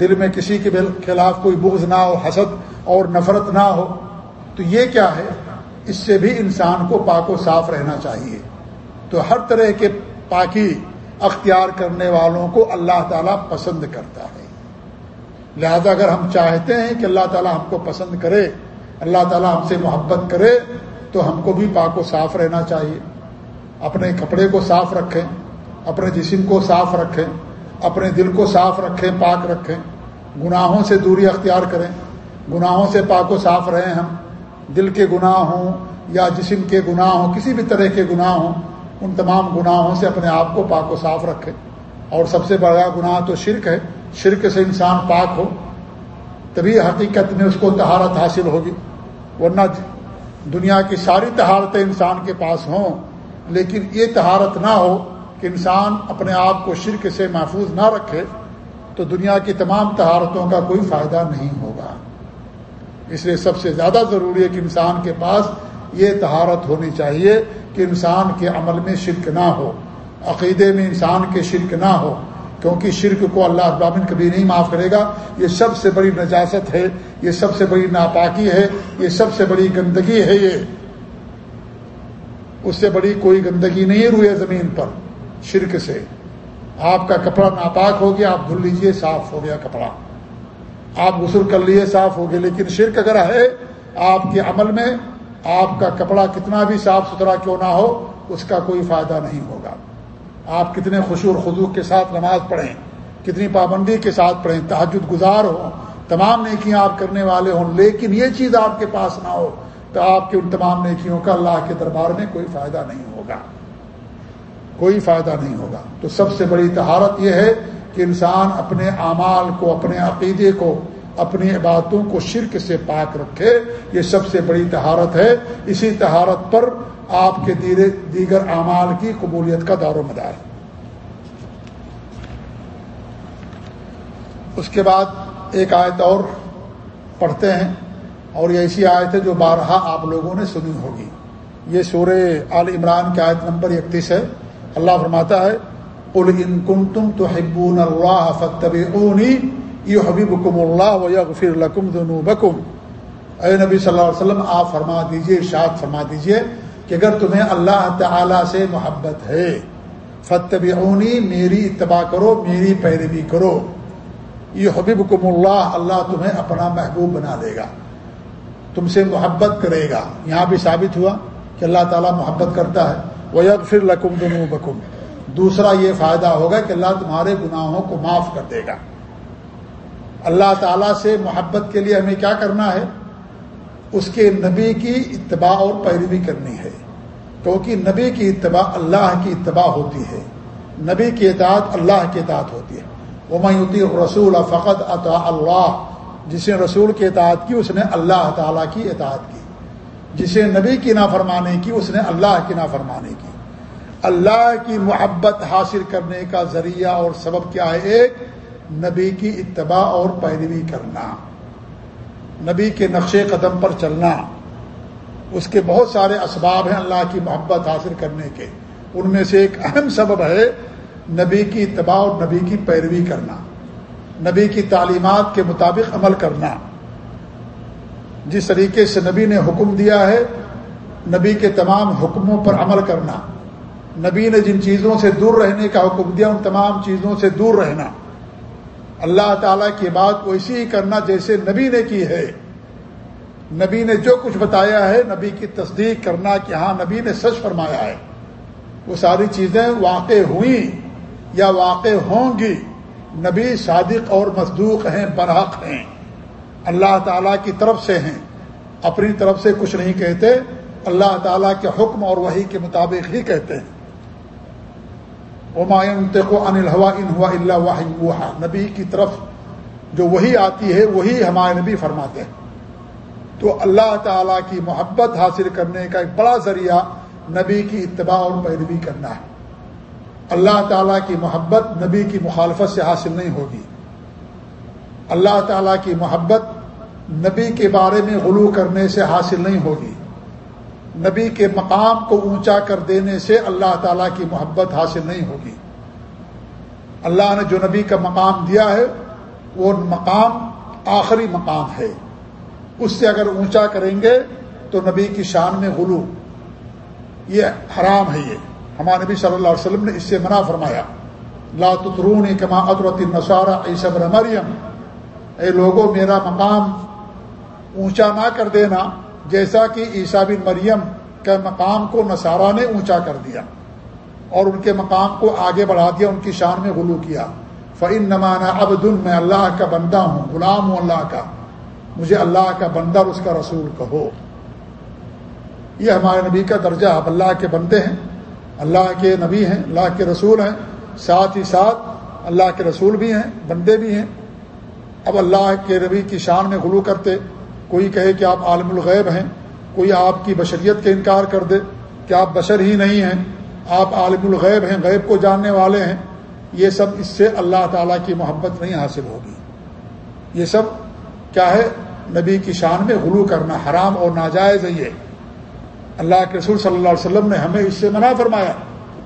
دل میں کسی کے خلاف کوئی بغض نہ ہو، حسد اور نفرت نہ ہو۔ تو یہ کیا ہے؟ اس سے بھی انسان کو پاک و صاف رہنا چاہیے۔ تو ہر طرح کے پاکی اختیار کرنے والوں کو اللہ تعالیٰ پسند کرتا ہے۔ لہذا اگر ہم چاہتے ہیں کہ اللہ تعالیٰ ہم کو پسند کرے، اللہ تعالیٰ ہم سے محبت کرے، تو ہم کو بھی پاک و صاف رہنا چاہیے۔ اپنے کپڑے کو صاف رکھیں، اپنے جسم کو صاف رکھیں، اپنے دل کو صاف رکھیں، پاک رکھیں۔ گناہوں سے دوری اختیار کریں۔ گناہوں سے پاک و صاف رہیں ہم۔ دل کے گناہ ہوں یا جسم کے گناہ ہوں، کسی بھی طرح کے گناہ ہوں، ان تمام گناہوں سے اپنے آپ کو پاک و صاف رکھیں۔ اور سب سے بڑا گناہ تو شرک ہے۔ شرک سے انسان پاک ہو، تبھی حقیقت میں اس کو تہارت حاصل ہوگی۔ ورنہ دنیا کی ساری تہارتیں انسان کے پاس ہوں، لیکن یہ تہارت نہ ہو کہ انسان اپنے آپ کو شرک سے محفوظ نہ رکھے، تو دنیا کی تمام تہارتوں کا کوئی فائدہ نہیں ہوگا۔ اس لیے سب سے زیادہ ضروری ہے کہ انسان کے پاس یہ تہارت ہونی چاہیے کہ انسان کے عمل میں شرک نہ ہو، عقیدے میں انسان کے شرک نہ ہو۔ کیونکہ شرک کو اللہ ابراہین کبھی نہیں معاف کرے گا۔ یہ سب سے بڑی نجاست ہے، یہ سب سے بڑی ناپاکی ہے، یہ سب سے بڑی گندگی ہے یہ۔ اس سے بڑی کوئی گندگی نہیں روئے زمین پر، شرک سے۔ آپ کا کپڑا ناپاک ہو گیا، آپ دھل لیجیے، صاف ہو گیا کپڑا۔ آپ غسل کر لیے صاف ہو گیا لیکن شرک اگر ہے آپ کے عمل میں، آپ کا کپڑا کتنا بھی صاف ستھرا کیوں نہ ہو، اس کا کوئی فائدہ نہیں ہوگا۔ آپ کتنے خوشور خضو کے ساتھ نماز پڑھیں، کتنی پابندی کے ساتھ پڑھیں تحجد گزار ہوں تمام نیکیاں آپ کرنے والے ہوں، لیکن یہ چیز آپ کے پاس نہ ہو، تو آپ کے ان تمام نیکیوں کا اللہ کے دربار میں کوئی فائدہ نہیں ہوگا۔ کوئی فائدہ نہیں ہوگا۔ تو سب سے بڑی تہارت یہ ہے کہ انسان اپنے اعمال کو، اپنے عقیدے کو، اپنی عبادتوں کو شرک سے پاک رکھے۔ یہ سب سے بڑی تہارت ہے۔ اسی تہارت پر آپ کے دیگر اعمال کی قبولیت کا دار و مدار۔ اس کے بعد ایک آیت اور پڑھتے ہیں اور یہ ایسی آیت ہے جو بارہا آپ لوگوں نے سنی ہوگی۔ یہ سورہ آل عمران کی آیت نمبر اکتیس ہے۔ اللہ فرماتا ہے، قل ان کنتم تحبون اللہ فتبعونی یحببکم اللہ ویغفر لکم ذنوبکم۔ اے نبی صلی اللہ علیہ وسلم، آپ فرما دیجیے، ارشاد فرما دیجیے کہ اگر تمہیں اللہ تعالی سے محبت ہے فتبعونی میری اتباع کرو، میری پیروی کرو۔ یہ حبیبکم اللہ اللہ تمہیں اپنا محبوب بنا دے گا، تم سے محبت کرے گا۔ یہاں بھی ثابت ہوا کہ اللہ تعالیٰ محبت کرتا ہے۔ وہ یغفر لکم دنو بکم دوسرا یہ فائدہ ہوگا کہ اللہ تمہارے گناہوں کو معاف کر دے گا۔ اللہ تعالیٰ سے محبت کے لیے ہمیں کیا کرنا ہے؟ اس کے نبی کی اتباع اور پیروی کرنی ہے۔ کیونکہ نبی کی اتباع اللہ کی اتباع ہوتی ہے۔ نبی کی اطاعت اللہ کی اطاعت ہوتی ہے۔ وہ رسول فقط اطاع اللہ جس نے رسول کی اطاعت کی، اس نے اللہ تعالیٰ کی اطاعت کی۔ جسے نبی کی نافرمانی کی، اس نے اللہ کی نافرمانی کی۔ اللہ کی محبت حاصل کرنے کا ذریعہ اور سبب کیا ہے؟ ایک، نبی کی اتباع اور پیروی کرنا۔ نبی کے نقش قدم پر چلنا، اس کے بہت سارے اسباب ہیں اللہ کی محبت حاصل کرنے کے۔ ان میں سے ایک اہم سبب ہے نبی کی اتباع اور نبی کی پیروی کرنا، نبی کی تعلیمات کے مطابق عمل کرنا۔ جس طریقے سے نبی نے حکم دیا ہے، نبی کے تمام حکموں پر عمل کرنا۔ نبی نے جن چیزوں سے دور رہنے کا حکم دیا، ان تمام چیزوں سے دور رہنا۔ اللہ تعالیٰ کی بات ویسی ہی کرنا جیسے نبی نے کی ہے۔ نبی نے جو کچھ بتایا ہے، نبی کی تصدیق کرنا کہ ہاں نبی نے سچ فرمایا ہے۔ وہ ساری چیزیں واقع ہوئیں یا واقع ہوں گی۔ نبی صادق اور مصدوق ہیں، برحق ہیں۔ اللہ تعالیٰ کی طرف سے ہیں۔ اپنی طرف سے کچھ نہیں کہتے، اللہ تعالیٰ کے حکم اور وہی کے مطابق ہی کہتے ہیں۔ کو ان الحوا ان ہوا اللہ نبی کی طرف جو وہی آتی ہے وہی ہمارے نبی فرماتے ہیں۔ تو اللہ تعالیٰ کی محبت حاصل کرنے کا ایک بڑا ذریعہ نبی کی اتباع اور پیروی کرنا ہے۔ اللہ تعالیٰ کی محبت نبی کی مخالفت سے حاصل نہیں ہوگی۔ اللہ تعالیٰ کی محبت نبی کے بارے میں غلو کرنے سے حاصل نہیں ہوگی۔ نبی کے مقام کو اونچا کر دینے سے اللہ تعالیٰ کی محبت حاصل نہیں ہوگی۔ اللہ نے جو نبی کا مقام دیا ہے، وہ مقام آخری مقام ہے۔ اس سے اگر اونچا کریں گے تو نبی کی شان میں غلو۔ یہ حرام ہے یہ۔ ہمارے نبی صلی اللہ علیہ وسلم نے اس سے منع فرمایا۔ لا تترون کما ادرت نصارہ عیسب مریم۔ اے لوگوں میرا مقام اونچا نہ کر دینا۔ جیسا کہ عیسیٰ بن مریم کے مقام کو نصارہ نے اونچا کر دیا اور ان کے مقام کو آگے بڑھا دیا، ان کی شان میں غلو کیا۔ فعن نمانا ابد میں اللہ کا بندہ ہوں، غلام ہوں اللہ کا۔ مجھے اللہ کا بندہ اور اس کا رسول کہو۔ یہ ہمارے نبی کا درجہ اب اللہ کے بندے ہیں، اللہ کے نبی ہیں، اللہ کے رسول ہیں۔ ساتھ ہی ساتھ اللہ کے رسول بھی ہیں، بندے بھی ہیں۔ اب اللہ کے نبی کی شان میں غلو کرتے کوئی کہے کہ آپ عالم الغیب ہیں، کوئی آپ کی بشریت کا انکار کر دے کہ آپ بشر ہی نہیں ہیں، آپ عالم الغیب ہیں، غیب کو جاننے والے ہیں، یہ سب اس سے اللہ تعالیٰ کی محبت نہیں حاصل ہوگی۔ یہ سب کیا ہے؟ نبی کی شان میں غلو کرنا حرام اور ناجائز ہے یہ۔ اللہ کے رسول صلی اللہ علیہ وسلم نے ہمیں اس سے منع فرمایا۔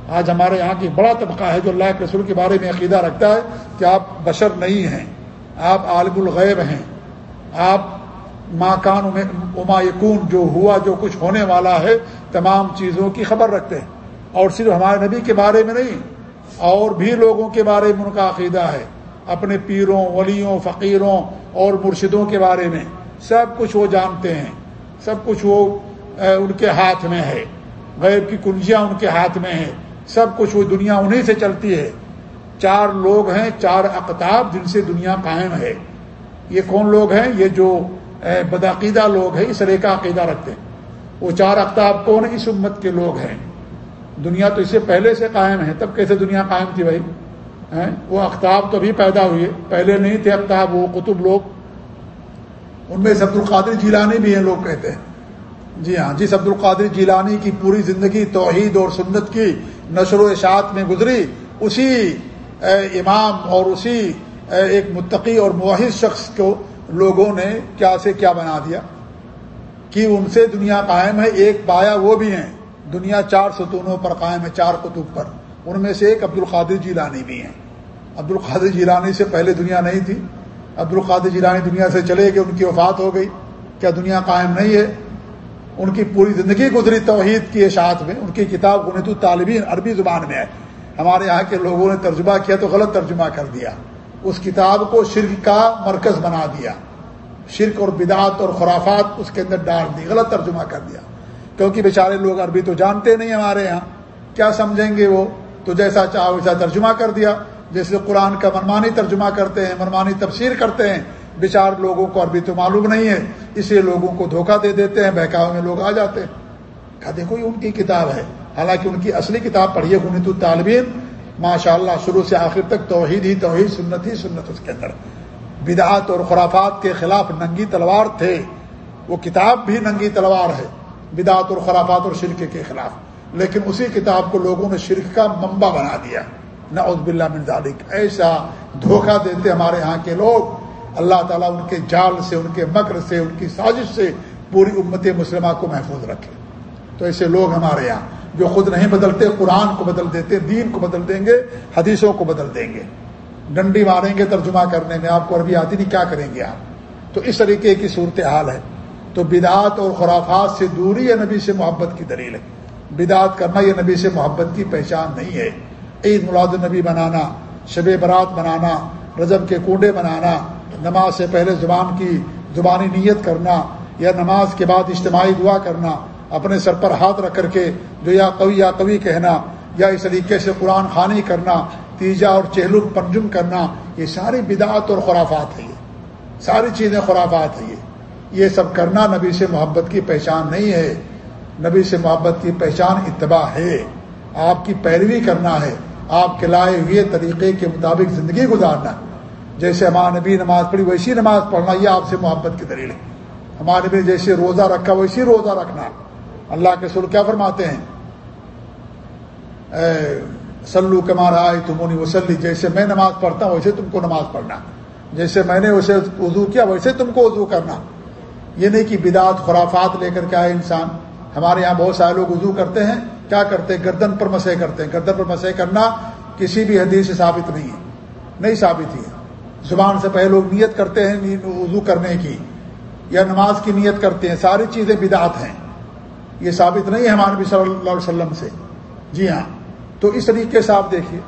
آج ہمارے یہاں کی بڑا طبقہ ہے جو اللہ کے رسول کے بارے میں عقیدہ رکھتا ہے کہ آپ بشر نہیں ہیں، آپ عالم الغیب ہیں، آپ ماکان اما یقون جو ہوا، جو کچھ ہونے والا ہے، تمام چیزوں کی خبر رکھتے ہیں۔ اور صرف ہمارے نبی کے بارے میں نہیں، اور بھی لوگوں کے بارے میں ان کا عقیدہ ہے۔ اپنے پیروں، ولیوں، فقیروں اور مرشدوں کے بارے میں۔ سب کچھ وہ جانتے ہیں۔ سب کچھ وہ ان کے ہاتھ میں ہے۔ غیب کی کنجیاں ان کے ہاتھ میں ہیں۔ سب کچھ وہ دنیا انہیں سے چلتی ہے۔ چار لوگ ہیں، چار اقتاب جن سے دنیا قائم ہے۔ یہ کون لوگ ہیں؟ یہ جو بدعقیدہ لوگ ہیں، اس طرح کا عقیدہ رکھتے ہیں۔ وہ چار اختاب کون اس امت کے لوگ ہیں؟ دنیا تو اس سے پہلے سے قائم ہے، تب کیسے دنیا قائم تھی بھائی؟ وہ اختاب تو بھی پیدا ہوئے پہلے نہیں تھے اختاب، وہ قطب لوگ۔ ان میں عبد القادر جیلانی بھی ہیں، لوگ کہتے ہیں۔ جی ہاں جس عبد القادر جیلانی کی پوری زندگی توحید اور سنت کی نشر و اشاعت میں گزری، اسی امام اور اسی ایک متقی اور معاہد شخص کو لوگوں نے کیا سے کیا بنا دیا؟ کہ ان سے دنیا قائم ہے، ایک پایا وہ بھی ہیں۔ دنیا چار ستونوں پر قائم ہے، چار قطب پر۔ ان میں سے ایک عبد القادر جیلانی بھی ہیں۔ عبد القادر جیلانی سے پہلے دنیا نہیں تھی۔ عبد القادر جیلانی دنیا سے چلے گئے، ان کی وفات ہو گئی۔ کیا دنیا قائم نہیں ہے؟ ان کی پوری زندگی گزری توحید کی اشاعت میں، ان کی کتاب گنت الطالبین عربی زبان میں ہے۔ ہمارے یہاں کے لوگوں نے ترجمہ کیا تو غلط ترجمہ کر دیا۔ اس کتاب کو شرک کا مرکز بنا دیا۔ شرک اور بدعت اور خرافات اس کے اندر ڈال دی، غلط ترجمہ کر دیا۔ کیونکہ بیچارے لوگ عربی تو جانتے نہیں ہمارے یہاں۔ کیا سمجھیں گے وہ؟ تو جیسا چاہو ویسا ترجمہ کر دیا۔ جیسے قرآن کا منمانی ترجمہ کرتے ہیں، منمانی تفسیر کرتے ہیں۔ بیچار لوگوں کو عربی تو معلوم نہیں ہے اسے لوگوں کو دھوکہ دے دیتے ہیں، بہکاؤ میں لوگ آ جاتے ہیں۔ کہا دیکھو یہ ان کی کتاب ہے۔ حالانکہ ان کی اصلی کتاب پڑھیے گنت الطالبین۔ ماشاء اللہ شروع سے آخر تک توحید ہی توحید، سنت ہی سنت اس کے اندر۔ بدعات اور خرافات کے خلاف ننگی تلوار تھے۔ وہ کتاب بھی ننگی تلوار ہے، بدعات اور خرافات اور شرک کے خلاف۔ لیکن اسی کتاب کو لوگوں نے شرک کا منبع بنا دیا۔ نہ عزب اللہ ذالک۔ ایسا دھوکہ دیتے ہمارے یہاں کے لوگ۔ اللہ تعالیٰ ان کے جال سے، ان کے مکر سے، ان کی سازش سے پوری امت مسلمہ کو محفوظ رکھے۔ تو ایسے لوگ ہمارے یہاں جو خود نہیں بدلتے، قرآن کو بدل دیتے، دین کو بدل دیں گے، حدیثوں کو بدل دیں گے۔ ڈنڈی ماریں گے ترجمہ کرنے میں، آپ کو عربی آتی نہیں، کیا کریں گے آپ؟ تو اس طریقے کی صورت حال ہے۔ تو بدعات اور خرافات سے دوری ہے نبی سے محبت کی دلیل ہے۔ بدعت کرنا یہ نبی سے محبت کی پہچان نہیں ہے۔ عید ملاد النبی بنانا، شب برات بنانا، رجب کے کنڈے بنانا، نماز سے پہلے زبان کی زبانی نیت کرنا یا نماز کے بعد اجتماعی دعا کرنا اپنے سر پر ہاتھ رکھ کر کے جو یا قوی یا قوی کہنا یا اس طریقے سے قرآن خانی کرنا، تیجا اور چہل پنجم کرنا، یہ ساری بدعت اور خرافات ہے یہ۔ ساری چیزیں خرافات ہیں یہ۔ یہ سب کرنا نبی سے محبت کی پہچان نہیں ہے۔ نبی سے محبت کی پہچان اتباع ہے۔ آپ کی پیروی کرنا ہے۔ آپ کے لائے ہوئے طریقے کے مطابق زندگی گزارنا۔ جیسے ہمارا نبی نماز پڑھی، ویسی نماز پڑھنا، یہ آپ سے محبت کی دلیل ہے۔ ہمارے نبی جیسے روزہ رکھا، ویسی روزہ رکھنا۔ اللہ کے سر کیا فرماتے ہیں؟ سلو کمار آئے تمونی وسلی، جیسے میں نماز پڑھتا ہوں، ویسے تم کو نماز پڑھنا۔ جیسے میں نے اسے وضو کیا، ویسے تم کو وضو کرنا۔ یہ نہیں کہ بدعت، خرافات لے کر کے آئے انسان۔ ہمارے یہاں بہت سارے لوگ وضو کرتے ہیں۔ کیا کرتے ہیں؟ گردن پر مسے کرتے ہیں۔ گردن پر مسے کرنا کسی بھی حدیث سے ثابت نہیں ہے۔ نہیں ثابت ہی ہے۔ زبان سے پہلے لوگ نیت کرتے ہیں وضو کرنے کی، یا نماز کی نیت کرتے ہیں۔ ساری چیزیں بدعت ہیں۔ یہ ثابت نہیں ہے ہمارے نبی صلی اللہ علیہ وسلم سے۔ جی ہاں۔ تو اس طریقے سے آپ دیکھیے،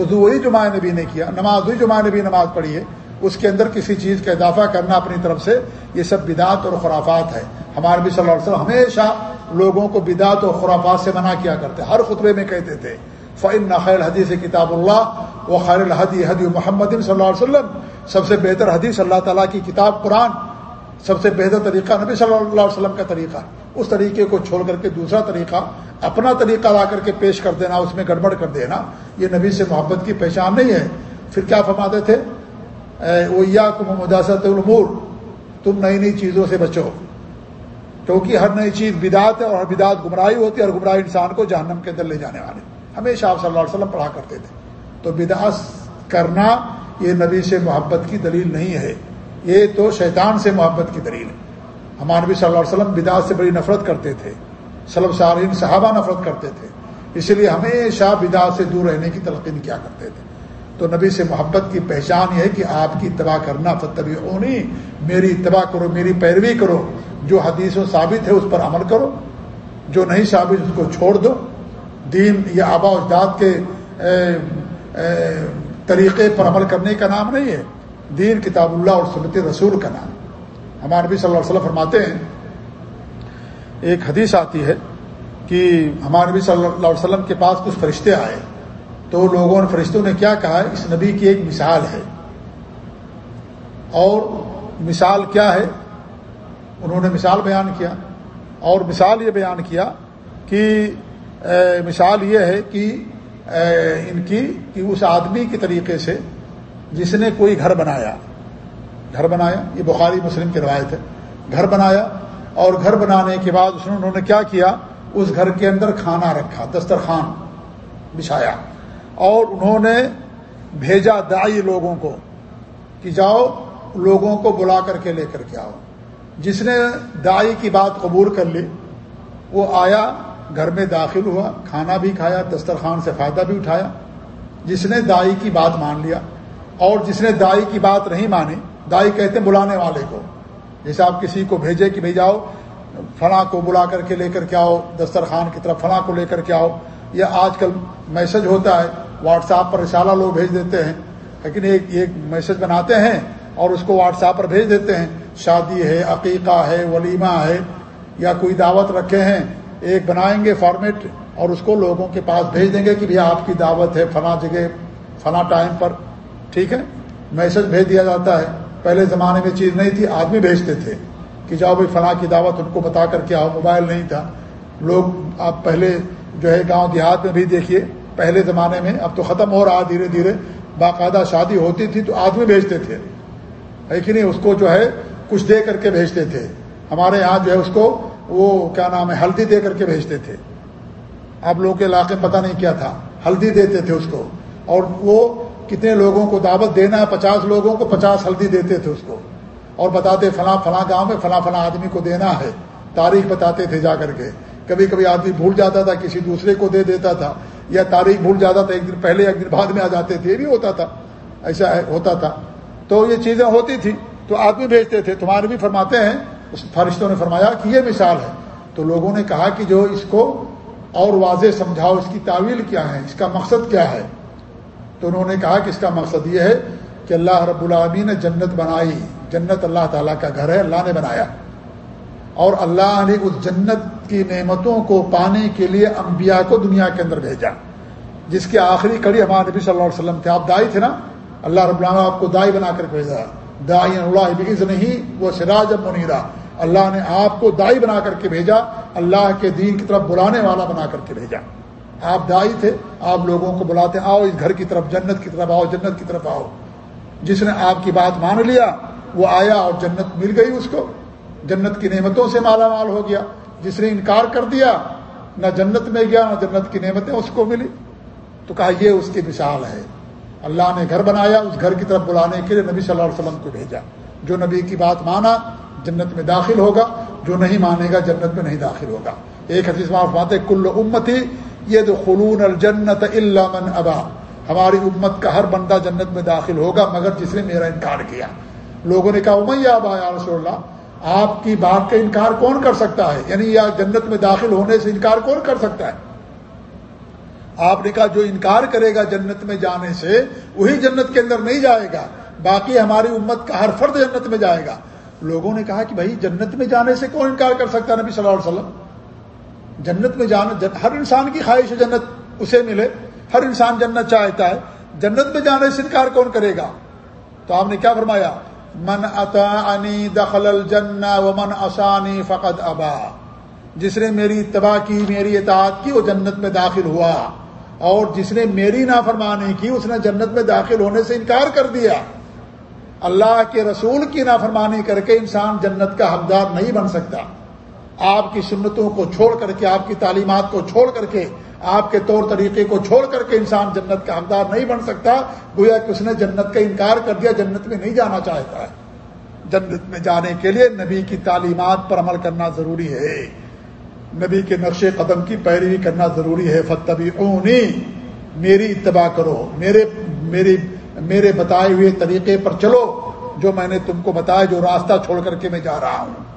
وضو وہی جمعہ نبی نے کیا، نماز وہی جمعہ نبی نماز پڑھی ہے۔ اس کے اندر کسی چیز کا اضافہ کرنا اپنی طرف سے، یہ سب بدعت اور خرافات ہے ہمارے نبی صلی اللہ علیہ وسلم ہمیشہ لوگوں کو بدعت اور خرافات سے منع کیا کرتے ہر خطبے میں کہتے تھے فعن نخیر حدیث کتاب اللہ و خیر الحدی حدی محمد صلی اللہ علیہ وسلم۔ سب سے بہتر حدیث اللہ تعالیٰ کی کتاب قرآن، سب سے بہتر طریقہ نبی صلی اللہ علیہ وسلم کا طریقہ۔ اس طریقے کو چھوڑ کر کے دوسرا طریقہ، اپنا طریقہ لا کر کے پیش کر دینا، اس میں گڑبڑ کر دینا، یہ نبی سے محبت کی پہچان نہیں ہے۔ پھر کیا فرماتے تھے؟ وہ یا کم مداثت العمور تم نئی نئی چیزوں سے بچو۔ کیونکہ ہر نئی چیز بدعت ہے اور ہر بدعت گمراہی ہوتی ہے اور گمراہی انسان کو جہنم کے اندر لے جانے والے۔ ہمیشہ آپ صلی اللہ علیہ وسلم پڑھا کرتے تھے۔ تو بدعت کرنا یہ نبی سے محبت کی دلیل نہیں ہے۔ یہ تو شیطان سے محبت کی دلیل ہے۔ ہمارے نبی صلی اللہ علیہ وسلم بدعت سے بڑی نفرت کرتے تھے۔ سلب سارین صحابہ نفرت کرتے تھے۔ اسی لیے ہمیشہ بدعت سے دور رہنے کی تلقین کیا کرتے تھے۔ تو نبی سے محبت کی پہچان یہ ہے کہ آپ کی اتباع کرنا فتبی اونی میری اتباع کرو، میری پیروی کرو۔ جو حدیثوں ثابت ہے اس پر عمل کرو۔ جو نہیں ثابت اس کو چھوڑ دو۔ دین یا آبا اجداد کے، اے اے، طریقے پر عمل کرنے کا نام نہیں ہے۔ دین کتاب اللہ اور سنت رسول کا نام۔ ہمارے نبی صلی اللہ علیہ وسلم فرماتے ہیں، ایک حدیث آتی ہے کہ ہمارے نبی صلی اللہ علیہ وسلم کے پاس کچھ فرشتے آئے۔ تو لوگوں نے فرشتوں نے کیا کہا؟ اس نبی کی ایک مثال ہے۔ اور مثال کیا ہے؟ انہوں نے مثال بیان کیا۔ اور مثال یہ بیان کیا کہ مثال یہ ہے کہ ان کی، کہ اس آدمی کے طریقے سے جس نے کوئی گھر بنایا۔ گھر بنایا، یہ بخاری مسلم کی روایت ہے، گھر بنایا اور گھر بنانے کے بعد اس نے انہوں نے کیا کیا؟ اس گھر کے اندر کھانا رکھا، دسترخوان بچھایا اور انہوں نے بھیجا دائی لوگوں کو کہ جاؤ، لوگوں کو بلا کر کے لے کر کے آؤ۔ جس نے دائی کی بات قبول کر لی، وہ آیا، گھر میں داخل ہوا، کھانا بھی کھایا، دسترخوان سے فائدہ بھی اٹھایا۔ جس نے دائی کی بات مان لیا اور جس نے دائی کی بات نہیں مانی دائی کہتے ہیں بلانے والے کو۔ جیسے آپ کسی کو بھیجے کہ بھیجاؤ آؤ فلاں کو بلا کر کے لے کر کے آؤ، دسترخوان کی طرف فلاں کو لے کر کے آؤ۔ یا آج کل میسج ہوتا ہے، واٹس ایپ پر رسالہ لوگ بھیج دیتے ہیں، لیکن ایک ایک میسج بناتے ہیں اور اس کو واٹس ایپ پر بھیج دیتے ہیں۔ شادی ہے، عقیقہ ہے، ولیمہ ہے، یا کوئی دعوت رکھے ہیں، ایک بنائیں گے فارمیٹ اور اس کو لوگوں کے پاس بھیج دیں گے کہ بھیا آپ کی دعوت ہے، فلاں جگہ، فلاں ٹائم پر۔ ٹھیک ہے؟ میسج بھیج دیا جاتا ہے۔ پہلے زمانے میں چیز نہیں تھی، آدمی بھیجتے تھے کہ جاؤ بھائی فلاں کی دعوت ان کو بتا کر کے آؤ، موبائل نہیں تھا۔ لوگ آپ پہلے جو ہے گاؤں دیہات میں بھی دیکھیے، پہلے زمانے میں، اب تو ختم ہو رہا دھیرے دھیرے، باقاعدہ شادی ہوتی تھی تو آدمی بھیجتے تھے۔ ہے کہ نہیں؟ اس کو جو ہے کچھ دے کر کے بھیجتے تھے۔ ہمارے یہاں جو ہے اس کو وہ کیا نام ہے، ہلدی دے کر کے بھیجتے تھے۔ آپ لوگوں کے علاقے پتہ نہیں کیا تھا، ہلدی دیتے تھے اس کو۔ اور وہ کتنے لوگوں کو دعوت دینا ہے؟ پچاس لوگوں کو پچاس ہلدی دیتے تھے اس کو۔ اور بتاتے فلاں فلاں گاؤں میں فلاں فلاں آدمی کو دینا ہے۔ تاریخ بتاتے تھے جا کر کے۔ کبھی کبھی آدمی بھول جاتا تھا، کسی دوسرے کو دے دیتا تھا۔ یا تاریخ بھول جاتا تھا، ایک دن پہلے، ایک دن بعد میں آ جاتے تھے۔ یہ بھی ہوتا تھا۔ ایسا ہوتا تھا۔ تو یہ چیزیں ہوتی تھی تو آدمی بھیجتے تھے۔ تمہارے بھی فرماتے ہیں، اس فرشتوں نے فرمایا کہ یہ مثال ہے۔ تو لوگوں نے کہا کہ جو اس کو اور واضح سمجھاؤ، اس کی تعویل کیا ہے، اس کا مقصد کیا ہے؟ تو انہوں نے کہا کہ اس کا مقصد یہ ہے کہ اللہ رب العامی نے جنت بنائی۔ جنت اللہ تعالیٰ کا گھر ہے، اللہ نے بنایا۔ اور اللہ نے اس جنت کی نعمتوں کو پانے کے لیے انبیاء کو دنیا کے اندر بھیجا۔ جس کی آخری کڑی ہمارے نبی صلی اللہ علیہ وسلم تھے۔ آپ دائی تھے نا؟ اللہ رب العالمین آپ کو دائی بنا کر بھیجا۔ دائی اللہ بز نہیں وہ سراج منیرا۔ اللہ نے آپ کو دائی بنا کر کے بھیجا۔ اللہ کے دین کی طرف بلانے والا بنا کر کے بھیجا۔ آپ دائی تھے، آپ لوگوں کو بلاتے، آؤ اس گھر کی طرف، جنت کی طرف آؤ، جنت کی طرف آؤ۔ جس نے آپ کی بات مان لیا، وہ آیا اور جنت مل گئی اس کو۔ جنت کی نعمتوں سے مالا مال ہو گیا۔ جس نے انکار کر دیا، نہ جنت میں گیا، نہ جنت کی نعمتیں اس کو ملی۔ تو کہا، یہ اس کی مثال ہے۔ اللہ نے گھر بنایا، اس گھر کی طرف بلانے کے لیے نبی صلی اللہ علیہ وسلم کو بھیجا۔ جو نبی کی بات مانا، جنت میں داخل ہوگا۔ جو نہیں مانے گا، جنت میں نہیں داخل ہوگا۔ ایک حدیث معاف کل امت ہی یہ تو خلون الجنت اللہ من ابا ہماری امت کا ہر بندہ جنت میں داخل ہوگا، مگر جس نے میرا انکار کیا۔ لوگوں نے کہا، امیہ ابا یا رسول اللہ، آپ کی بات کا انکار کون کر سکتا ہے؟ یعنی یا جنت میں داخل ہونے سے انکار کون کر سکتا ہے؟ آپ نے کہا، جو انکار کرے گا جنت میں جانے سے، وہی جنت کے اندر نہیں جائے گا۔ باقی ہماری امت کا ہر فرد جنت میں جائے گا۔ لوگوں نے کہا کہ بھائی، جنت میں جانے سے کون انکار کر سکتا ہے نبی صلی اللہ علیہ وسلم؟ جنت میں جانا ہر انسان کی خواہش ہے جنت اسے ملے، ہر انسان جنت چاہتا ہے۔ جنت میں جانے سے انکار کون کرے گا؟ تو آپ نے کیا فرمایا؟ من اطاعنی دخل الجنہ ومن اسانی فقط ابا جس نے میری اتباع کی، میری اطاعت کی، وہ جنت میں داخل ہوا۔ اور جس نے میری نافرمانی کی، اس نے جنت میں داخل ہونے سے انکار کر دیا۔ اللہ کے رسول کی نافرمانی کر کے انسان جنت کا حقدار نہیں بن سکتا۔ آپ کی سنتوں کو چھوڑ کر کے، آپ کی تعلیمات کو چھوڑ کر کے، آپ کے طور طریقے کو چھوڑ کر کے انسان جنت کا حقدار نہیں بن سکتا۔ گویا کہ اس نے جنت کا انکار کر دیا، جنت میں نہیں جانا چاہتا ہے۔ جنت میں جانے کے لیے نبی کی تعلیمات پر عمل کرنا ضروری ہے۔ نبی کے نقش قدم کی پیروی کرنا ضروری ہے۔ فتبی اونی میری اتباع کرو۔ میرے، میری، میرے بتائے ہوئے طریقے پر چلو۔ جو میں نے تم کو بتایا، جو راستہ چھوڑ کر کے میں جا رہا ہوں۔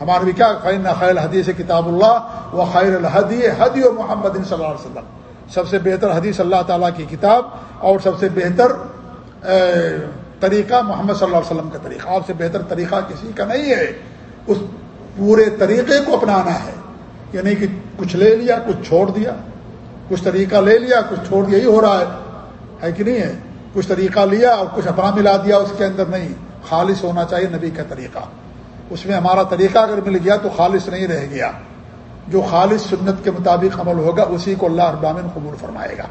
ہمارے بھی کیا؟ خیر خیر حدیث کتاب اللہ و خیر الحدی حدی و محمد صلی اللہ علیہ وسلم۔ سب سے بہتر حدیث اللہ تعالیٰ کی کتاب اور سب سے بہتر طریقہ محمد صلی اللہ علیہ وسلم کا طریقہ۔ آپ سے بہتر طریقہ کسی کا نہیں ہے۔ اس پورے طریقے کو اپنانا ہے۔ یعنی کہ کچھ لے لیا، کچھ چھوڑ دیا۔ کچھ طریقہ لے لیا، کچھ چھوڑ دیا۔ ہی ہو رہا ہے۔ ہے کہ نہیں ہے؟ کچھ طریقہ لیا اور کچھ اپنا ملا دیا اس کے اندر نہیں۔ خالص ہونا چاہیے نبی کا طریقہ۔ اس میں ہمارا طریقہ اگر مل گیا تو خالص نہیں رہ گیا۔ جو خالص سنت کے مطابق عمل ہوگا، اسی کو اللہ ابامن قبول فرمائے گا۔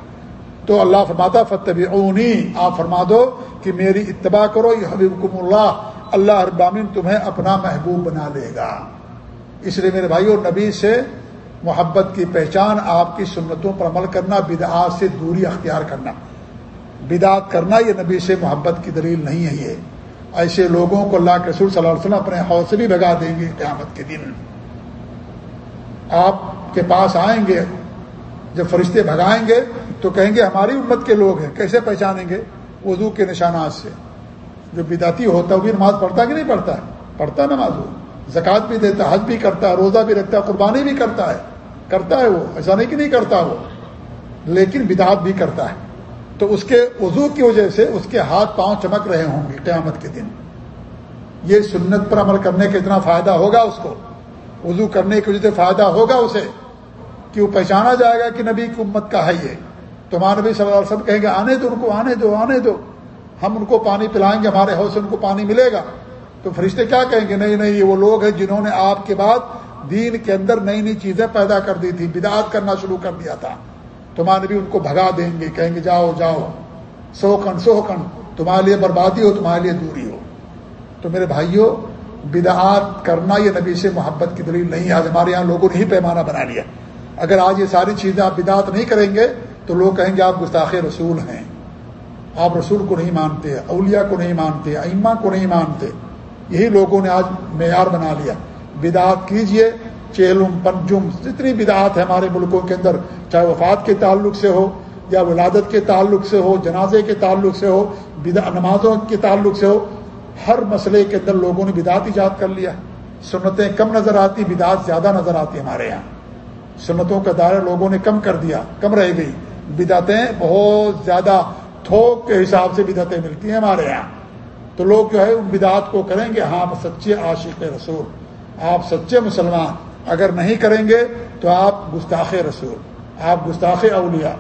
تو اللہ فرماتا فتب اونی آپ فرما دو کہ میری اتباع کرو یہ حبیب اللہ۔ اللہ ابامن تمہیں اپنا محبوب بنا لے گا۔ اس لیے میرے بھائی اور نبی سے محبت کی پہچان، آپ کی سنتوں پر عمل کرنا، بدعات سے دوری اختیار کرنا۔ بدعت کرنا یہ نبی سے محبت کی دلیل نہیں ہے یہ۔ ایسے لوگوں کو اللہ کے رسول صلی اللہ علیہ وسلم اپنے حوصلے بھی بگا دیں گے قیامت کے دن۔ آپ کے پاس آئیں گے، جب فرشتے بھگائیں گے تو کہیں گے ہماری امت کے لوگ ہیں، کیسے پہچانیں گے؟ وضو کے نشانات سے۔ جو بداتی ہوتا ہے، وہ بھی نماز پڑھتا کہ نہیں پڑھتا ہے؟ پڑھتا نماز وہ۔ زکوٰۃ بھی دیتا ہے، حج بھی کرتا ہے، روزہ بھی رکھتا ہے، قربانی بھی کرتا ہے۔ کرتا ہے وہ، ایسا نہیں کہ نہیں کرتا وہ، لیکن بدعت بھی کرتا ہے۔ تو اس کے وضو کی وجہ سے اس کے ہاتھ پاؤں چمک رہے ہوں گے قیامت کے دن۔ یہ سنت پر عمل کرنے کا اتنا فائدہ ہوگا اس کو؟ وضو کرنے کی وجہ سے فائدہ ہوگا اسے؟ کہ وہ پہچانا جائے گا کہ نبی کی امت کا ہے؟ یہ تو ہمارے نبی صلی اللہ علیہ وسلم کہیں گے، آنے دو ان کو، آنے دو آنے دو۔ ہم ان کو پانی پلائیں گے، ہمارے حوصلے ان کو پانی ملے گا۔ تو فرشتے کیا کہیں گے؟ نہیں نہیں، یہ وہ لوگ ہیں جنہوں نے آپ کے بعد دین کے اندر نئی نئی چیزیں پیدا کر دی تھی بدعت کرنا شروع کر دیا تھا۔ تمہارے بھی ان کو بھگا دیں گے، کہیں گے، جاؤ جاؤ۔ سو کن سو کن تمہارے لیے بربادی ہو، تمہارے لیے دوری ہو۔ تو میرے بھائیوں بدعات کرنا یہ نبی سے محبت کی دلیل نہیں آج ہمارے یہاں لوگوں نے ہی پیمانہ بنا لیا۔ اگر آج یہ ساری چیزیں آپ بدعت نہیں کریں گے، تو لوگ کہیں گے آپ گستاخ رسول ہیں۔ آپ رسول کو نہیں مانتے، اولیاء کو نہیں مانتے، ائمہ کو نہیں مانتے۔ یہی لوگوں نے آج معیار بنا لیا۔ بدعت کیجیے چیلم پنجم جتنی بدعات ہے ہمارے ملکوں کے اندر، چاہے وفات کے تعلق سے ہو یا ولادت کے تعلق سے ہو، جنازے کے تعلق سے ہو نمازوں کے تعلق سے ہو، ہر مسئلے کے اندر لوگوں نے بدعت ایجاد کر لیا سنتیں کم نظر آتی بدعت زیادہ نظر آتی ہمارے یہاں۔ سنتوں کا دائرہ لوگوں نے کم کر دیا، کم رہ گئی۔ بدعتیں بہت زیادہ تھوک کے حساب سے بدعتیں ملتی ہیں ہمارے یہاں۔ تو لوگ جو ہے، ان بدعت کو کریں گے ہاں سچے عاشق رسول، آپ سچے مسلمان۔ اگر نہیں کریں گے تو آپ گستاخ رسول، آپ گستاخ اولیاء،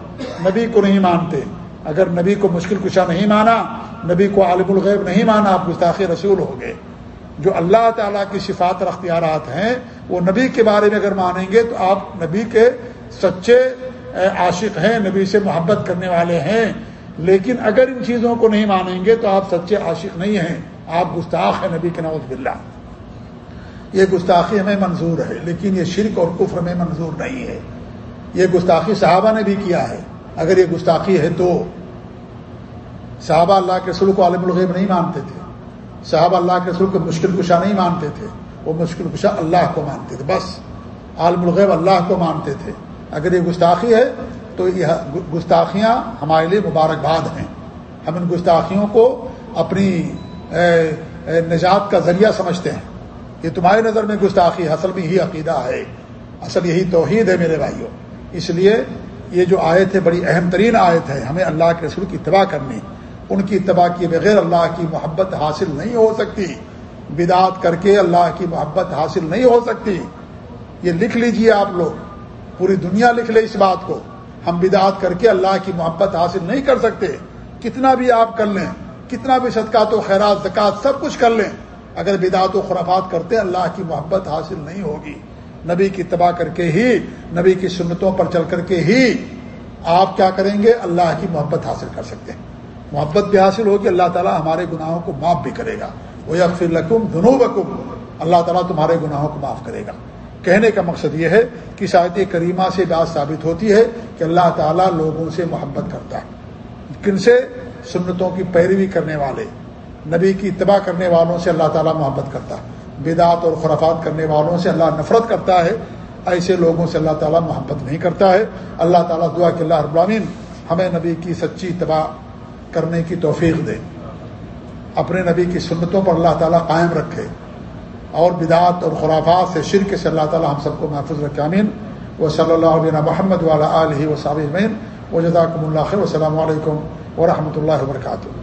نبی کو نہیں مانتے۔ اگر نبی کو مشکل کشا نہیں مانا، نبی کو عالم الغیب نہیں مانا، آپ گستاخ رسول ہو گئے۔ جو اللہ تعالیٰ کی صفات اور اختیارات ہیں، وہ نبی کے بارے میں اگر مانیں گے تو آپ نبی کے سچے عاشق ہیں، نبی سے محبت کرنے والے ہیں۔ لیکن اگر ان چیزوں کو نہیں مانیں گے تو آپ سچے عاشق نہیں ہیں۔ آپ گستاخ ہیں، نبی کے نوز بلّہ یہ گستاخی ہمیں منظور ہے، لیکن یہ شرک اور کفر میں منظور نہیں ہے۔ یہ گستاخی صحابہ نے بھی کیا ہے۔ اگر یہ گستاخی ہے تو صحابہ اللہ کے رسول کو عالم الغیب نہیں مانتے تھے۔ صحابہ اللہ کے رسول کو مشکل کشا نہیں مانتے تھے۔ وہ مشکل کشا اللہ کو مانتے تھے۔ بس عالم الغیب اللہ کو مانتے تھے۔ اگر یہ گستاخی ہے تو یہ گستاخیاں ہمارے لیے مبارکباد ہیں۔ ہم ان گستاخیوں کو اپنی نجات کا ذریعہ سمجھتے ہیں۔ یہ تمہاری نظر میں گستاخی اصل میں ہی عقیدہ ہے۔ اصل یہی توحید ہے میرے بھائیوں اس لیے یہ جو آیت ہے بڑی اہم ترین آیت ہے، ہمیں اللہ کے رسول کی اتباع کرنی، ان کی اتباع کیے بغیر اللہ کی محبت حاصل نہیں ہو سکتی۔ بدعت کر کے اللہ کی محبت حاصل نہیں ہو سکتی۔ یہ لکھ لیجیے آپ لوگ، پوری دنیا لکھ لے اس بات کو۔ ہم بدعت کر کے اللہ کی محبت حاصل نہیں کر سکتے۔ کتنا بھی آپ کر لیں، کتنا بھی صدقات و خیرات، زکات، سب کچھ کر لیں اگر بدعت و خرافات کرتے، اللہ کی محبت حاصل نہیں ہوگی۔ نبی کی تباہ کر کے ہی، نبی کی سنتوں پر چل کر کے ہی آپ کیا کریں گے؟ اللہ کی محبت حاصل کر سکتے ہیں۔ محبت بھی حاصل ہوگی، اللہ تعالیٰ ہمارے گناہوں کو معاف بھی کرے گا۔ وہ یکفر لکم دنو بکم اللہ تعالیٰ تمہارے گناہوں کو معاف کرے گا۔ کہنے کا مقصد یہ ہے کہ شاید کریمہ سے بات ثابت ہوتی ہے کہ اللہ تعالیٰ لوگوں سے محبت کرتا ہے۔ کن سے؟ سنتوں کی پیروی کرنے والے۔ نبی کی اتباع کرنے والوں سے اللہ تعالیٰ محبت کرتا ہے۔ بدعت اور خرافات کرنے والوں سے اللہ نفرت کرتا ہے۔ ایسے لوگوں سے اللہ تعالیٰ محبت نہیں کرتا ہے۔ اللہ تعالیٰ دعا کہ اللہ ابراہین ہمیں نبی کی سچی اتباع کرنے کی توفیق دے۔ اپنے نبی کی سنتوں پر اللہ تعالیٰ قائم رکھے۔ اور بدعت اور خرافات سے شرک سے اللہ تعالیٰ ہم سب کو محفوظ رکھے۔ امین وہ صلی اللہ علیہ محمد والا علیہ و صابین و جداکم اللہ خیر۔ السلام علیکم ورحمۃ اللہ وبرکاتہ۔